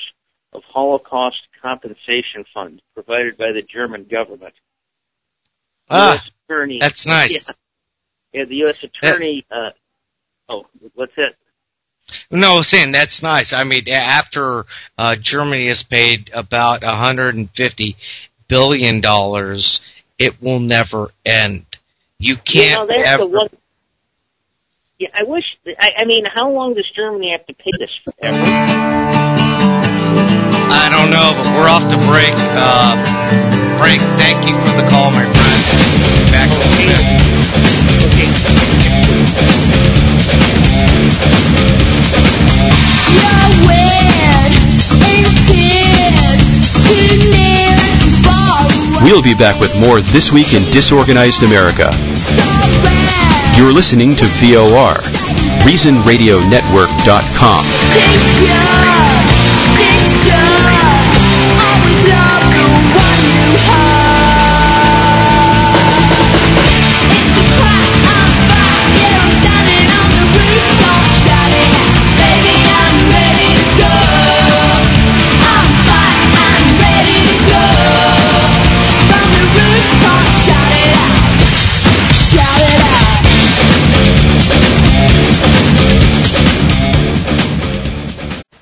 of Holocaust compensation funds provided by the German government. Ah, US attorney, that's nice. Yeah, yeah the U.S. attorney. Uh, oh, what's that? No, saying that's nice. I mean, after uh, Germany has paid about 150 billion dollars, it will never end. You You can't that's ever. The one. Yeah, I wish. I, I mean, how long does Germany have to pay this forever? I don't know, but we're off to break. Uh, Frank, thank you for the call, my friend. Back in a bit. We'll be back with more This Week in Disorganized America. You're listening to VOR, ReasonRadioNetwork.com.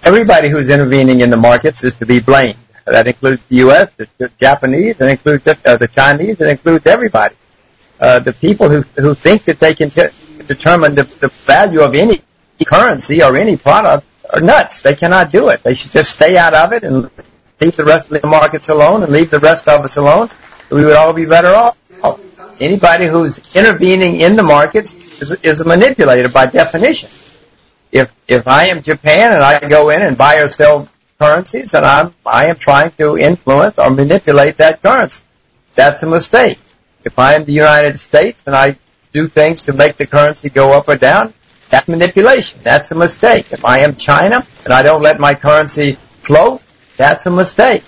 Everybody who's intervening in the markets is to be blamed. That includes the U.S., the, the Japanese, it includes the, uh, the Chinese, it includes everybody. Uh, the people who who think that they can t- determine the, the value of any currency or any product are nuts. They cannot do it. They should just stay out of it and leave the rest of the markets alone and leave the rest of us alone. We would all be better off. Anybody who's intervening in the markets is, is a manipulator by definition if if I am Japan and I go in and buy or sell currencies and I'm I am trying to influence or manipulate that currency, that's a mistake. If I am the United States and I do things to make the currency go up or down, that's manipulation. That's a mistake. If I am China and I don't let my currency flow, that's a mistake.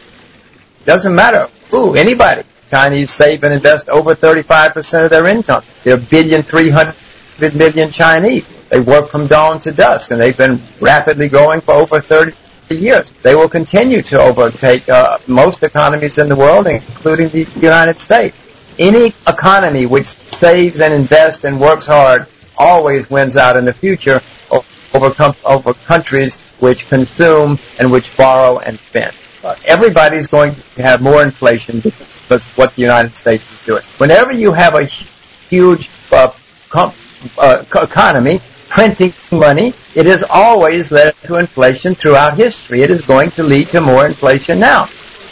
Doesn't matter who, anybody. Chinese save and invest over 35% of their income. There are billion, 300 million Chinese. They work from dawn to dusk, and they've been rapidly growing for over 30 years. They will continue to overtake uh, most economies in the world, including the United States. Any economy which saves and invests and works hard always wins out in the future over, over countries which consume and which borrow and spend. Uh, everybody's going to have more inflation because what the United States is doing. Whenever you have a huge uh, com- uh, co- economy printing money, it has always led to inflation throughout history. It is going to lead to more inflation now.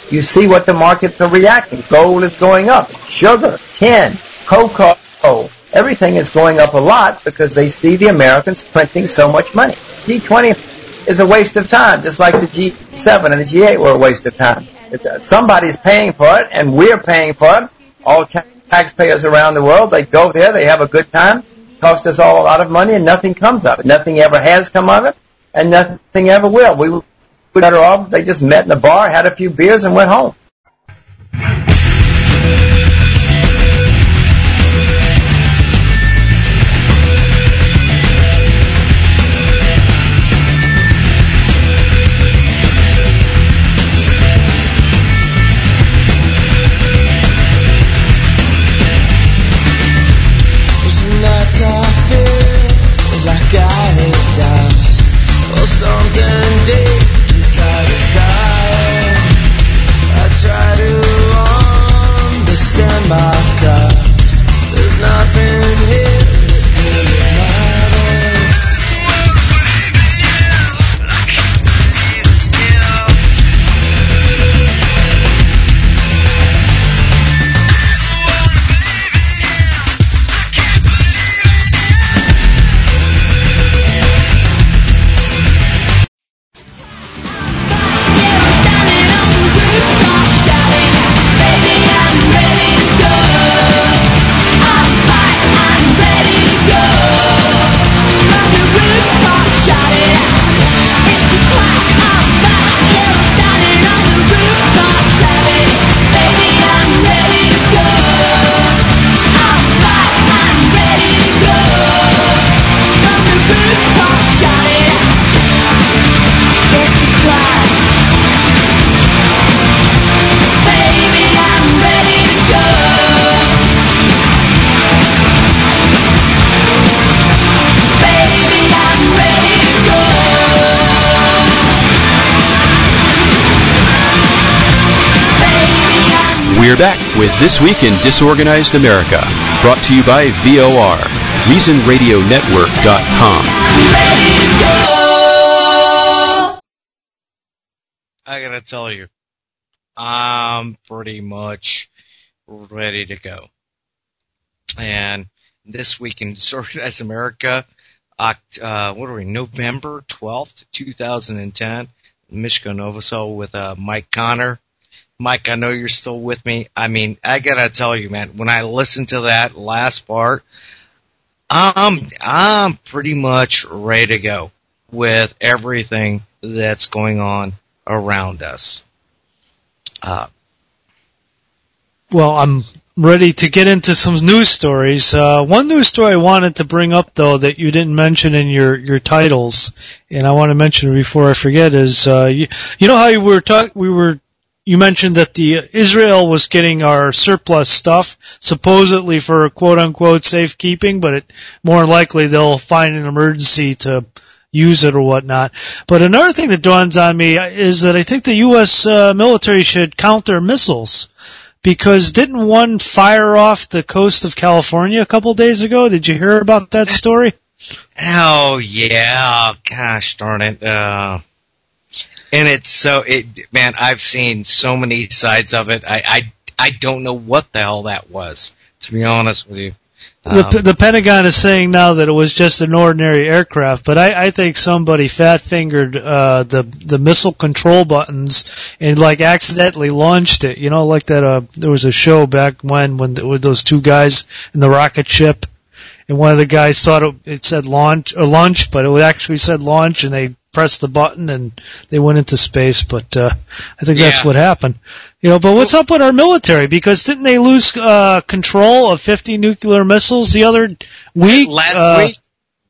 You see what the markets are reacting. Gold is going up. Sugar, tin, cocoa, everything is going up a lot because they see the Americans printing so much money. G20 is a waste of time, just like the G7 and the G8 were a waste of time. Uh, Somebody's paying for it, and we're paying for it. All ta- taxpayers around the world, they go there, they have a good time, cost us all a lot of money, and nothing comes of it. Nothing ever has come of it, and nothing ever will. We were better off they just met in a bar, had a few beers, and went home. With This Week in Disorganized America, brought to you by VOR, ReasonRadioNetwork.com. I gotta tell you, I'm pretty much ready to go. And this week in Disorganized America, uh, what are we, November 12th, 2010, Mishko Novosel with uh, Mike Connor. Mike, I know you're still with me. I mean, I gotta tell you, man, when I listened to that last part, I'm, I'm pretty much ready to go with everything that's going on around us. Uh, Well, I'm ready to get into some news stories. Uh, one news story I wanted to bring up though that you didn't mention in your, your titles, and I want to mention it before I forget is, uh, you, you know how you were talk, we were, you mentioned that the Israel was getting our surplus stuff supposedly for quote unquote safekeeping, but it more likely they'll find an emergency to use it or whatnot. But another thing that dawns on me is that I think the U.S. Uh, military should counter missiles because didn't one fire off the coast of California a couple days ago? Did you hear about that story? Oh yeah, gosh darn it. Uh, and it's so it man, I've seen so many sides of it. I I I don't know what the hell that was, to be honest with you. Um, the, the Pentagon is saying now that it was just an ordinary aircraft, but I, I think somebody fat fingered uh, the the missile control buttons and like accidentally launched it. You know, like that. Uh, there was a show back when when with those two guys in the rocket ship, and one of the guys thought it, it said launch or launch, but it actually said launch, and they pressed the button and they went into space. But uh, I think that's what happened. You know, but what's up with our military? Because didn't they lose uh, control of 50 nuclear missiles the other week? last Uh, week,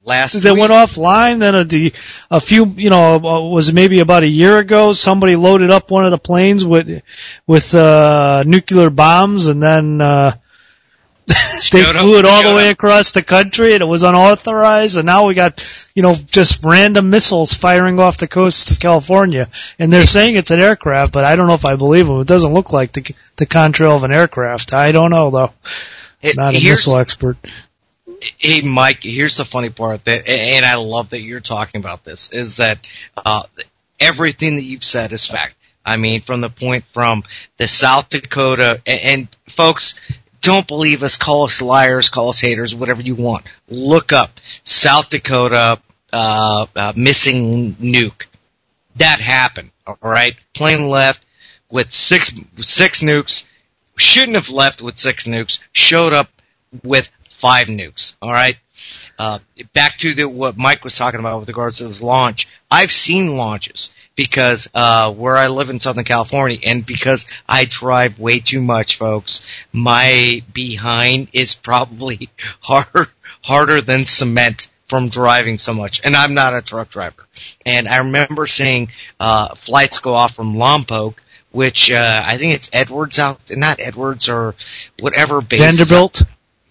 last they week, went offline. Then a, a few, you know, uh, was it maybe about a year ago? Somebody loaded up one of the planes with with uh, nuclear bombs, and then uh, they Showed up- flew it all the way up. across the country, and it was unauthorized. And now we got, you know, just random missiles firing off the coast of California, and they're saying it's an aircraft, but I don't know if I believe them. It doesn't look like the the contrail of an aircraft. I don't know though. It- Not a missile expert. Hey, Mike, here's the funny part that, and I love that you're talking about this, is that, uh, everything that you've said is fact. I mean, from the point from the South Dakota, and, and folks, don't believe us, call us liars, call us haters, whatever you want. Look up South Dakota, uh, uh missing nuke. That happened, alright? Plane left with six, six nukes, shouldn't have left with six nukes, showed up with five nukes. All right. Uh, back to the, what Mike was talking about with regards to this launch. I've seen launches because uh, where I live in Southern California, and because I drive way too much, folks, my behind is probably hard, harder than cement from driving so much. And I'm not a truck driver. And I remember seeing uh, flights go off from Lompoc which uh, I think it's Edwards out, not Edwards or whatever base. Vandenberg.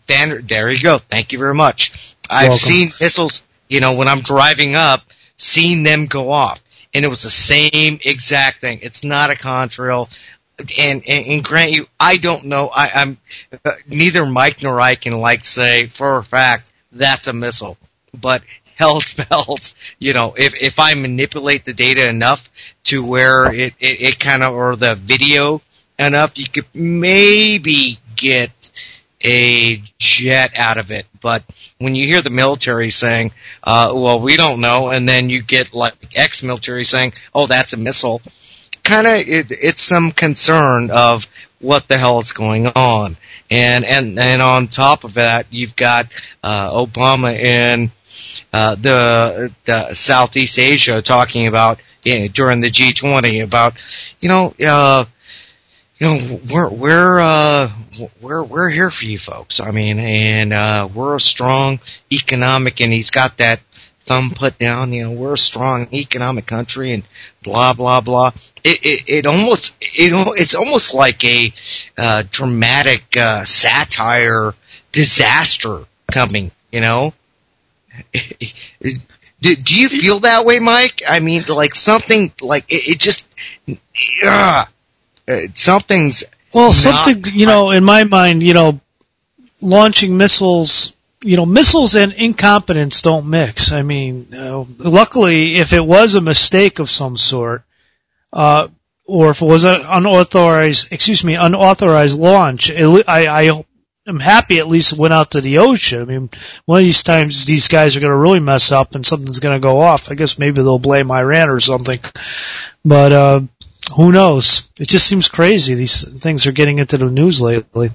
Vander, there you go. Thank you very much. I've Welcome. seen missiles, you know, when I'm driving up, seen them go off. And it was the same exact thing. It's not a contrail. And, and, and grant you, I don't know, I, I'm, neither Mike nor I can like say for a fact that's a missile. But hell's bells, you know, if, if I manipulate the data enough to where it, it, it kind of, or the video enough, you could maybe get a jet out of it. But when you hear the military saying, uh, well, we don't know, and then you get like ex-military saying, oh, that's a missile, kind of, it, it's some concern of what the hell is going on. And, and, and on top of that, you've got, uh, Obama in, uh, the, the Southeast Asia talking about, you know, during the G20 about, you know, uh, you know, we're we're uh we're we're here for you folks. I mean, and uh we're a strong economic and he's got that thumb put down, you know, we're a strong economic country and blah blah blah. It it, it almost it it's almost like a uh dramatic uh satire disaster coming, you know? do, do you feel that way, Mike? I mean, like something like it, it just, uh, something's Well, something you know, in my mind, you know, launching missiles, you know, missiles and incompetence don't mix. I mean, uh, luckily, if it was a mistake of some sort, uh, or if it was an unauthorized, excuse me, unauthorized launch, le- I, I am happy at least it went out to the ocean. I mean, one of these times these guys are going to really mess up and something's going to go off. I guess maybe they'll blame Iran or something. But, uh, who knows? It just seems crazy. These things are getting into the news lately.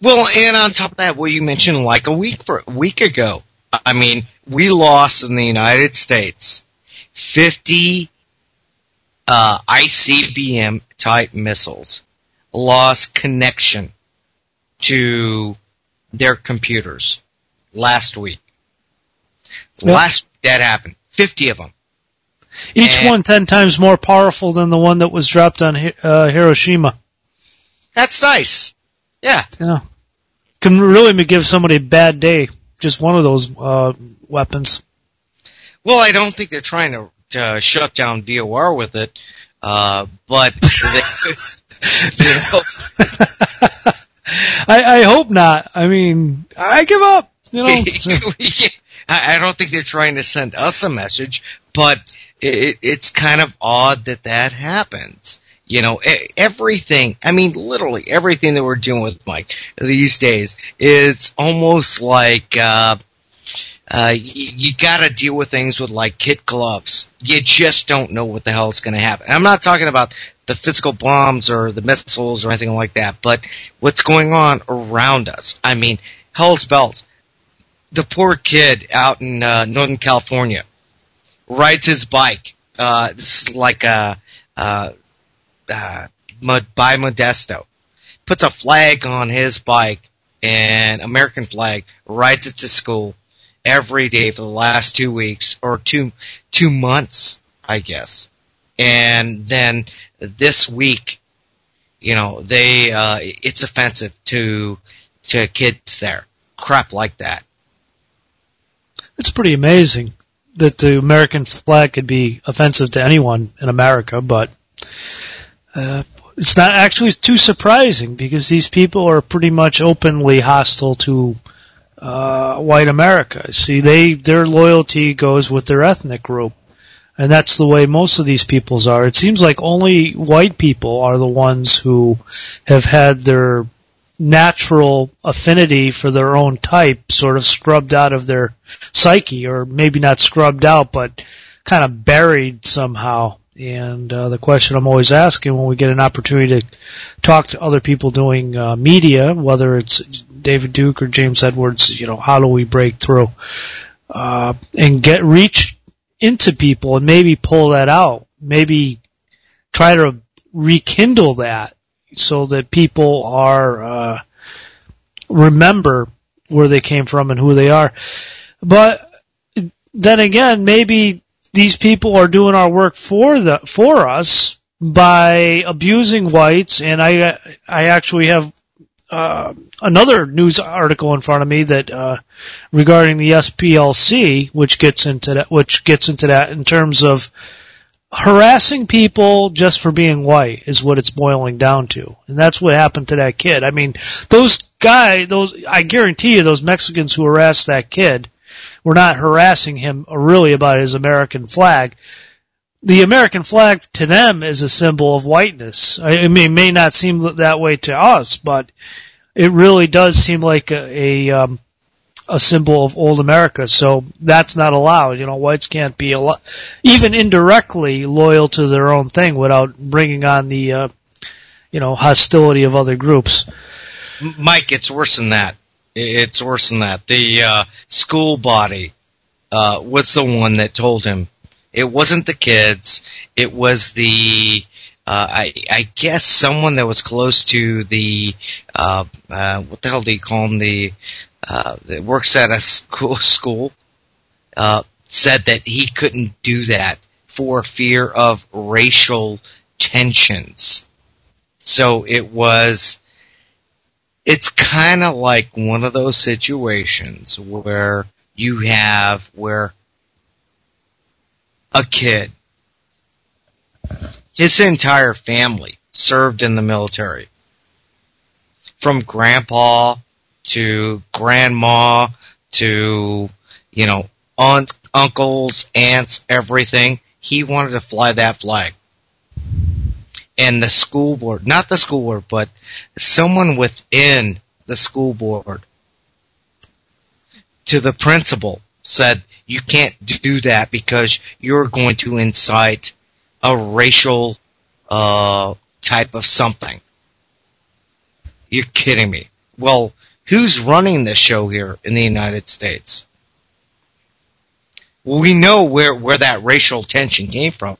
Well, and on top of that, what you mentioned like a week for a week ago, I mean, we lost in the United States fifty uh, ICBM type missiles, lost connection to their computers last week. Yep. Last that happened, fifty of them. Each And- one ten times more powerful than the one that was dropped on uh, Hiroshima. That's nice. Yeah. Yeah. Can really give somebody a bad day. Just one of those uh, weapons. Well, I don't think they're trying to, to shut down VOR with it, uh, but they, I, I hope not. I mean, I give up. You know. I, I don't think they're trying to send us a message, but it, it's kind of odd that that happens. You know, everything, I mean, literally everything that we're doing with Mike these days, it's almost like, uh, uh, you, you gotta deal with things with like kid gloves. You just don't know what the hell is gonna happen. I'm not talking about the physical bombs or the missiles or anything like that, but what's going on around us. I mean, hell's bells. The poor kid out in, uh, Northern California rides his bike, uh, is like a, uh, uh, by Modesto, puts a flag on his bike, an American flag, rides it to school every day for the last two weeks or two two months, I guess. And then this week, you know, they uh, it's offensive to to kids there. Crap like that. It's pretty amazing that the American flag could be offensive to anyone in America, but uh, it's not actually too surprising because these people are pretty much openly hostile to uh, white America. See, they their loyalty goes with their ethnic group, and that's the way most of these peoples are. It seems like only white people are the ones who have had their natural affinity for their own type sort of scrubbed out of their psyche, or maybe not scrubbed out, but kind of buried somehow. And uh, the question I'm always asking when we get an opportunity to talk to other people doing uh, media, whether it's David Duke or James Edwards, you know, how do we break through? Uh, and get reach into people and maybe pull that out, maybe try to rekindle that so that people are uh, remember where they came from and who they are. But then again, maybe these people are doing our work for the for us by abusing whites. And I I actually have uh, another news article in front of me that uh, regarding the SPLC, which gets into that, which gets into that in terms of harassing people just for being white is what it's boiling down to. And that's what happened to that kid. I mean, those guy, those, I guarantee you those Mexicans who harassed that kid were not harassing him really about his American flag. The American flag to them is a symbol of whiteness. I mean, it may not seem that way to us, but it really does seem like a, a um, a symbol of old America. So that's not allowed. You know, whites can't be al- even indirectly loyal to their own thing without bringing on the, uh, you know, hostility of other groups. Mike, it's worse than that. It's worse than that. The uh, school body uh, was the one that told him. It wasn't the kids. It was the uh, I, I guess someone that was close to the uh, uh, what the hell do you call him? The uh, that works at a school school uh, said that he couldn't do that for fear of racial tensions. So it was it's kind of like one of those situations where you have where a kid, his entire family served in the military. From grandpa to grandma to, you know, aunt, uncles, aunts, everything. He wanted to fly that flag. And the school board, not the school board, but someone within the school board to the principal said, you can't do that because you're going to incite a racial, uh, type of something. You're kidding me. Well, who's running this show here in the United States? Well, we know where, where that racial tension came from.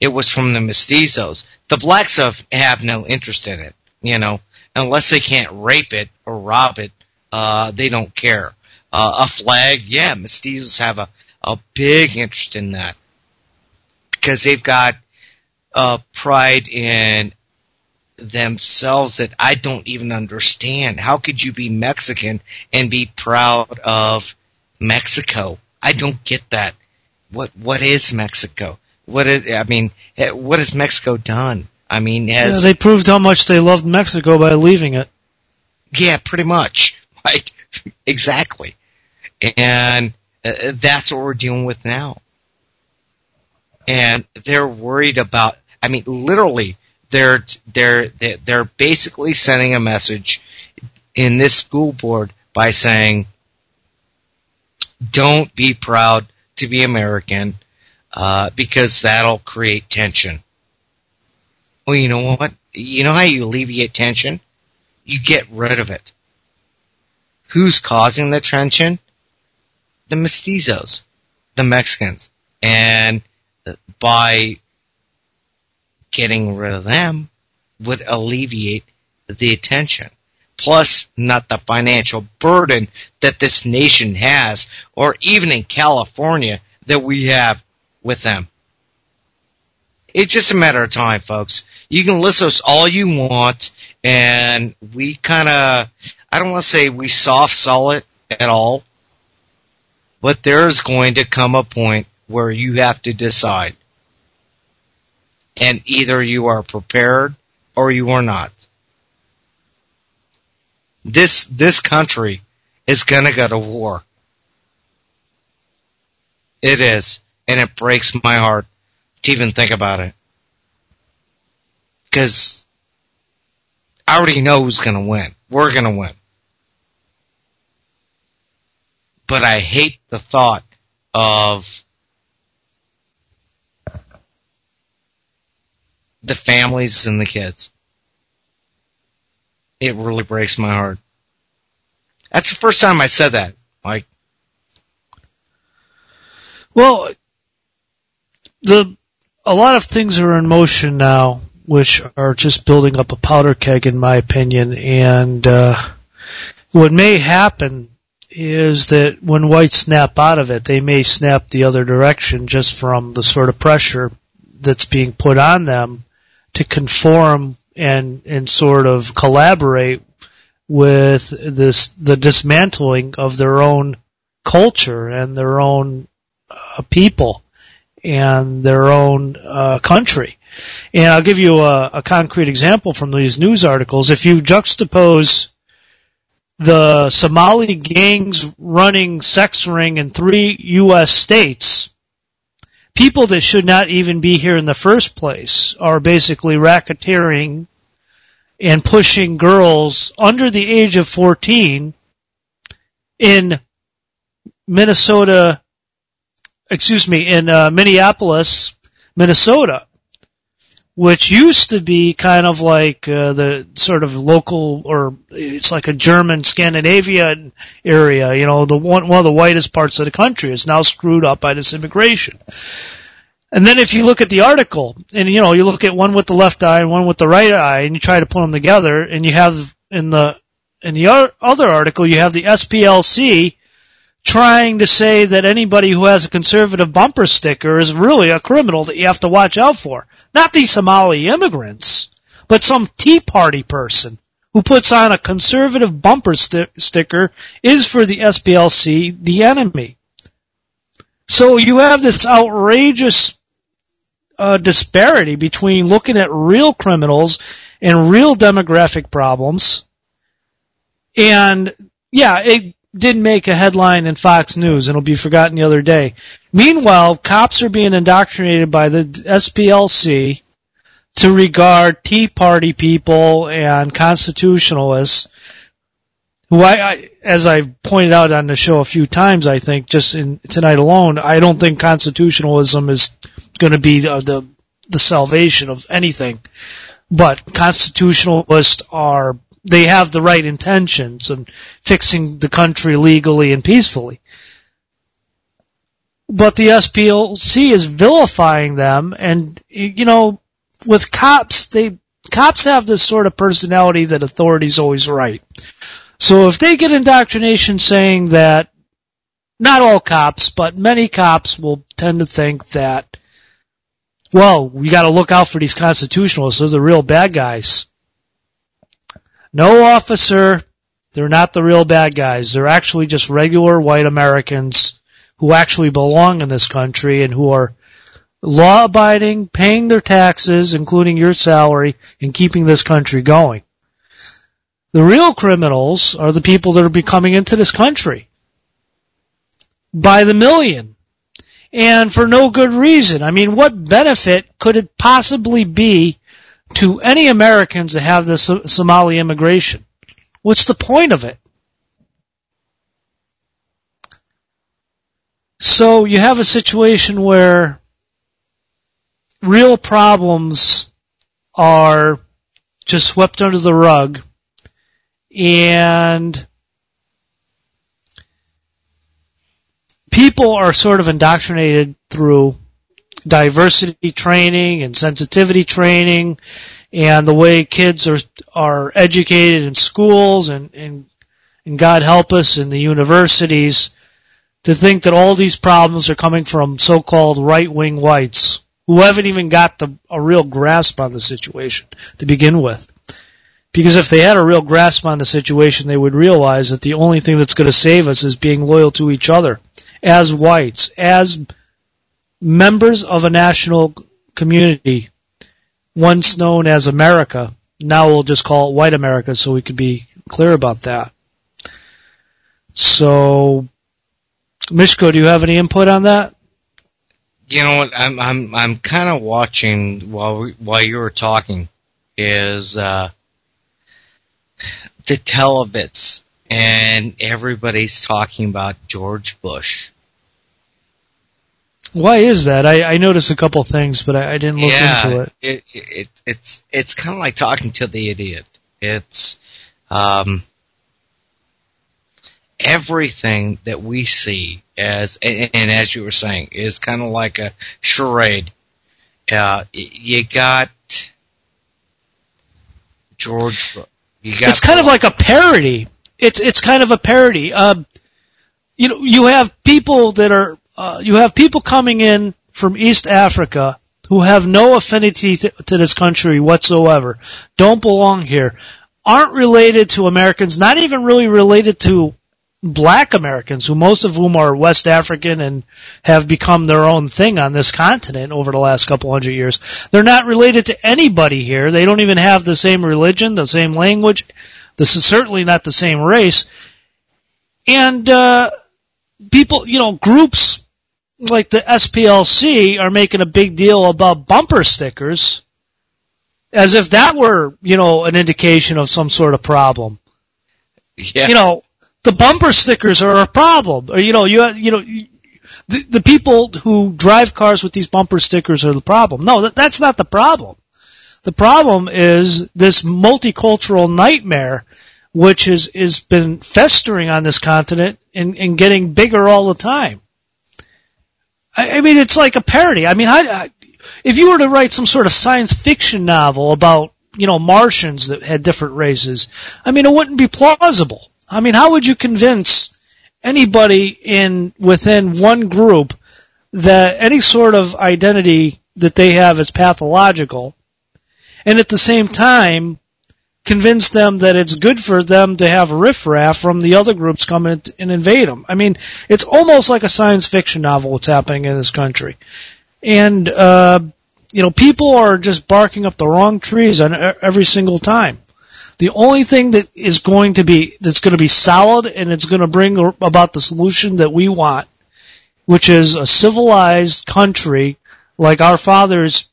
It was from the mestizos. The blacks have, have no interest in it, you know, unless they can't rape it or rob it, uh, they don't care. Uh, a flag, yeah, mestizos have a, a big interest in that. Because they've got, uh, pride in themselves that I don't even understand. How could you be Mexican and be proud of Mexico? I don't get that. What what is Mexico? What is I mean, eh, what has Mexico done? I mean, has Yeah, they proved how much they loved Mexico by leaving it. yeah, pretty much. Like exactly. And uh, that's what we're dealing with now. And they're worried about I mean literally they're they're they're basically sending a message in this school board by saying don't be proud to be American uh, because that'll create tension. Well, you know what? You know how you alleviate tension? You get rid of it. Who's causing the tension? The mestizos, the Mexicans, and by getting rid of them would alleviate the attention. Plus, not the financial burden that this nation has, or even in California that we have with them. It's just a matter of time, folks. You can list us all you want, and we kind of, I don't want to say we soft sell it at all, but there's going to come a point where you have to decide. And either you are prepared or you are not. This, this country is gonna go to war. It is. And it breaks my heart to even think about it. Cause I already know who's gonna win. We're gonna win. But I hate the thought of the families and the kids. It really breaks my heart. That's the first time I said that. Like, Well, the a lot of things are in motion now, which are just building up a powder keg, in my opinion. And uh, what may happen is that when whites snap out of it, they may snap the other direction just from the sort of pressure that's being put on them to conform and and sort of collaborate with this the dismantling of their own culture and their own uh, people and their own uh, country. And I'll give you a, a concrete example from these news articles. If you juxtapose the Somali gangs running sex ring in three U.S. states, people that should not even be here in the first place are basically racketeering and pushing girls under the age of 14 in Minnesota, excuse me, in uh, Minneapolis, Minnesota, which used to be kind of like uh, the sort of local, or it's like a German Scandinavian area. You know, the one one of the whitest parts of the country is now screwed up by this immigration. And then if you look at the article, and you know, you look at one with the left eye and one with the right eye, and you try to put them together, and you have in the in the other article, you have the SPLC trying to say that anybody who has a conservative bumper sticker is really a criminal that you have to watch out for. Not these Somali immigrants, but some Tea Party person who puts on a conservative bumper sti- sticker is for the SPLC the enemy. So you have this outrageous uh, disparity between looking at real criminals and real demographic problems. And yeah, it did make a headline in Fox News and it'll be forgotten the other day. Meanwhile, cops are being indoctrinated by the SPLC to regard Tea Party people and constitutionalists who I, I, as I've pointed out on the show a few times, I think just in tonight alone, I don't think constitutionalism is going to be the, the the salvation of anything. But constitutionalists are they have the right intentions of fixing the country legally and peacefully. But the SPLC is vilifying them and you know with cops they cops have this sort of personality that authority's always right. So if they get indoctrination saying that not all cops, but many cops will tend to think that well, we got to look out for these constitutionalists. Those are the real bad guys. No officer, they're not the real bad guys. They're actually just regular white Americans who actually belong in this country and who are law abiding, paying their taxes, including your salary, and keeping this country going. The real criminals are the people that are becoming into this country by the million and for no good reason. I mean, what benefit could it possibly be to any Americans that have this Somali immigration? What's the point of it? So you have a situation where real problems are just swept under the rug and people are sort of indoctrinated through diversity training and sensitivity training and the way kids are are educated in schools and and, and God help us in the universities to think that all these problems are coming from so-called right-wing whites who haven't even got the a real grasp on the situation to begin with. Because if they had a real grasp on the situation, they would realize that the only thing that's going to save us is being loyal to each other as whites, as members of a national community, once known as America. Now we'll just call it white America so we can be clear about that. So, Mishko, do you have any input on that? You know what? I'm I'm I'm kind of watching while we, while you were talking is uh, the telebits and everybody's talking about George Bush. Why is that? I, I noticed a couple things, but I, I didn't look yeah, into it. it, it it's it's kind of like talking to the idiot. It's um, everything that we see as and, and as you were saying is kind of like a charade. Uh, you got George. You got it's kind of like a parody. It's it's kind of a parody. Um, you know, you have people that are uh, you have people coming in from East Africa who have no affinity to, to this country whatsoever, don't belong here, aren't related to Americans, not even really related to black Americans, who most of whom are West African and have become their own thing on this continent over the last couple hundred years. They're not related to anybody here. They don't even have the same religion, the same language. This is certainly not the same race. And, uh, people, you know, groups like the SPLC are making a big deal about bumper stickers as if that were, you know, an indication of some sort of problem. Yeah. You know, the bumper stickers are a problem. Or, you know, you, you know, the, the people who drive cars with these bumper stickers are the problem. No, that, that's not the problem. The problem is this multicultural nightmare which is, is been festering on this continent and, and getting bigger all the time. I, I mean, it's like a parody. I mean, I, I, if you were to write some sort of science fiction novel about, you know, Martians that had different races, I mean, it wouldn't be plausible. I mean, how would you convince anybody in, within one group that any sort of identity that they have is pathological and at the same time convince them that it's good for them to have riffraff from the other groups come in and invade them. I mean, it's almost like a science fiction novel what's happening in this country. And, uh, you know, people are just barking up the wrong trees every single time. The only thing that is going to be that's going to be solid and it's going to bring about the solution that we want, which is a civilized country like our fathers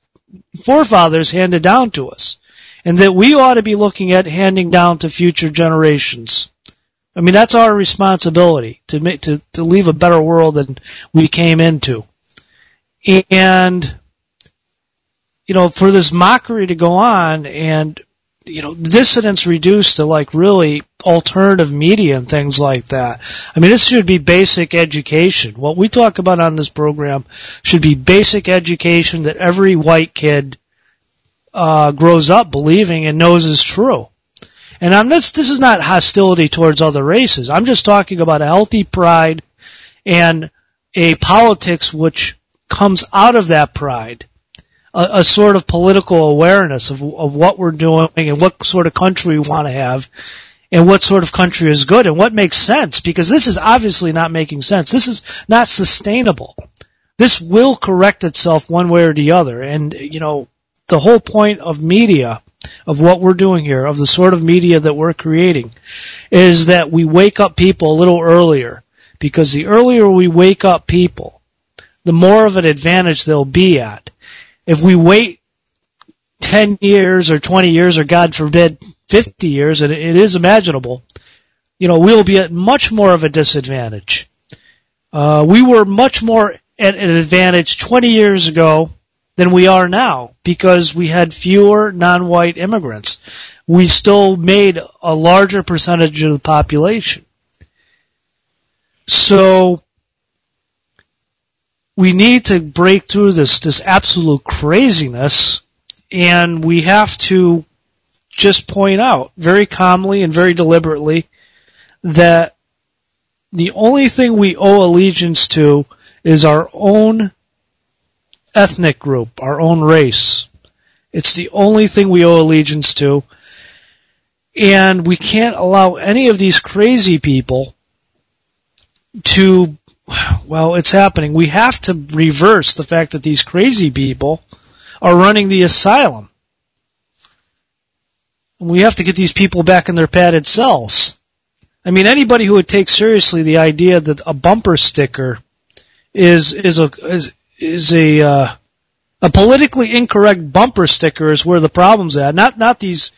forefathers handed down to us, and that we ought to be looking at handing down to future generations. I mean, that's our responsibility to make to to leave a better world than we came into, and you know, for this mockery to go on and you know, dissidents reduced to like really alternative media and things like that. I mean, this should be basic education. What we talk about on this program should be basic education that every white kid uh, grows up believing and knows is true. And I'm this this is not hostility towards other races. I'm just talking about a healthy pride and a politics which comes out of that pride a, a sort of political awareness of, of what we're doing and what sort of country we want to have and what sort of country is good and what makes sense because this is obviously not making sense. This is not sustainable. This will correct itself one way or the other. And, you know, the whole point of media, of what we're doing here, of the sort of media that we're creating, is that we wake up people a little earlier. Because the earlier we wake up people, the more of an advantage they'll be at. If we wait 10 years or 20 years or God forbid 50 years, and it is imaginable, you know, we'll be at much more of a disadvantage. Uh, we were much more at an advantage 20 years ago than we are now because we had fewer non-white immigrants. We still made a larger percentage of the population. So, we need to break through this this absolute craziness and we have to just point out very calmly and very deliberately that the only thing we owe allegiance to is our own ethnic group, our own race. It's the only thing we owe allegiance to. And we can't allow any of these crazy people to well, it's happening. We have to reverse the fact that these crazy people are running the asylum. And we have to get these people back in their padded cells. I mean, anybody who would take seriously the idea that a bumper sticker is is a is, is a uh, a politically incorrect bumper sticker is where the problem's at. Not not these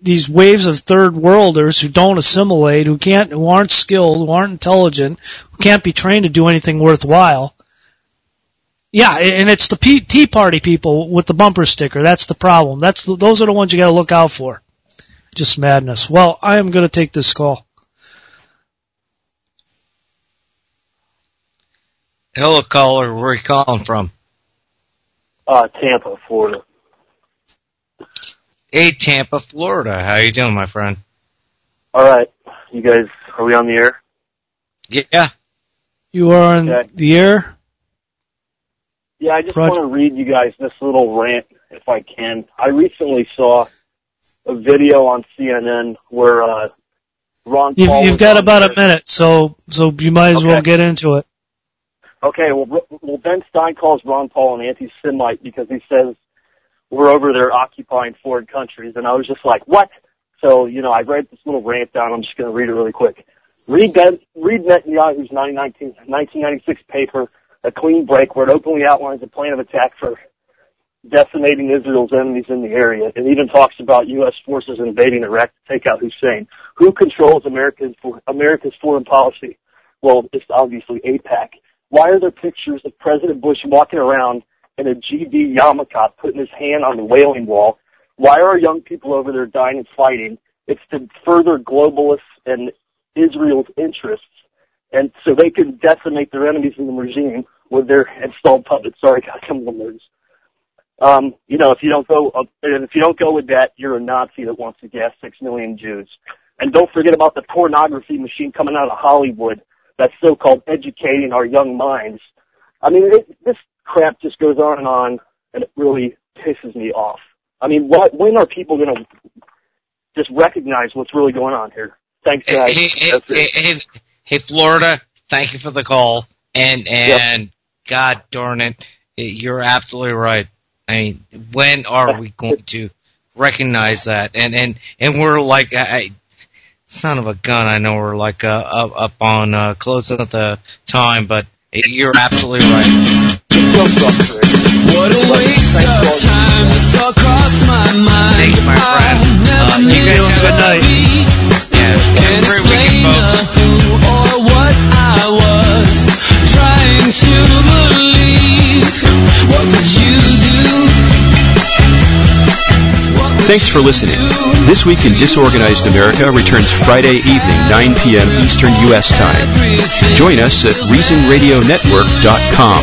these waves of third worlders who don't assimilate, who can't, who aren't skilled, who aren't intelligent, who can't be trained to do anything worthwhile. Yeah, and it's the Tea Party people with the bumper sticker. That's the problem. That's the, those are the ones you got to look out for. Just madness. Well, I am going to take this call. Hello, caller. Where are you calling from? Uh, Tampa, Florida. Hey, Tampa, Florida. How you doing, my friend? All right, you guys, are we on the air? Yeah. You are on Okay. the air? Yeah, I just Roger. want to read you guys this little rant, if I can. I recently saw a video on CNN where uh, Ron You've, Paul you've got about there. a minute, so so you might as well get into it. Okay, well, well, Ben Stein calls Ron Paul an anti-Semite because he says we're over there occupying foreign countries, and I was just like, what? So, you know, I read this little rant down. I'm just going to read it really quick. Read, ben, read Netanyahu's 1996 paper, A Clean Break, where it openly outlines a plan of attack for decimating Israel's enemies in the area. It even talks about U.S. forces invading Iraq to take out Hussein. Who controls America's, America's foreign policy? Well, it's obviously AIPAC. Why are there pictures of President Bush walking around in a GD yarmulke putting his hand on the wailing wall? Why are young people over there dying and fighting? It's to further globalists and Israel's interests, and so they can decimate their enemies in the regime with their installed puppets. Sorry, some of the words. Um, you know, if you don't go, and if you don't go with that, you're a Nazi that wants to gas six million Jews. And don't forget about the pornography machine coming out of Hollywood that's so-called educating our young minds. I mean, it, this crap just goes on and on, and it really pisses me off. I mean, what, when are people going to just recognize what's really going on here? Thanks, guys. Hey, hey, hey, hey, hey, Florida. Thank you for the call. And and God darn it, you're absolutely right. I mean, when are we going to recognize that? And and and we're like, I- son of a gun. I know we're like uh, up, up on uh, close at the time, but you're absolutely right. What a waste of time. The thought crossed my mind. Thanks, my friend. Uh, you guys have a good night. Yeah, Can't explain who or what I was trying to believe. What could you do? Thanks for listening. This Week in Disorganized America returns Friday evening, 9 p.m. Eastern U.S. Time. Join us at ReasonRadioNetwork.com.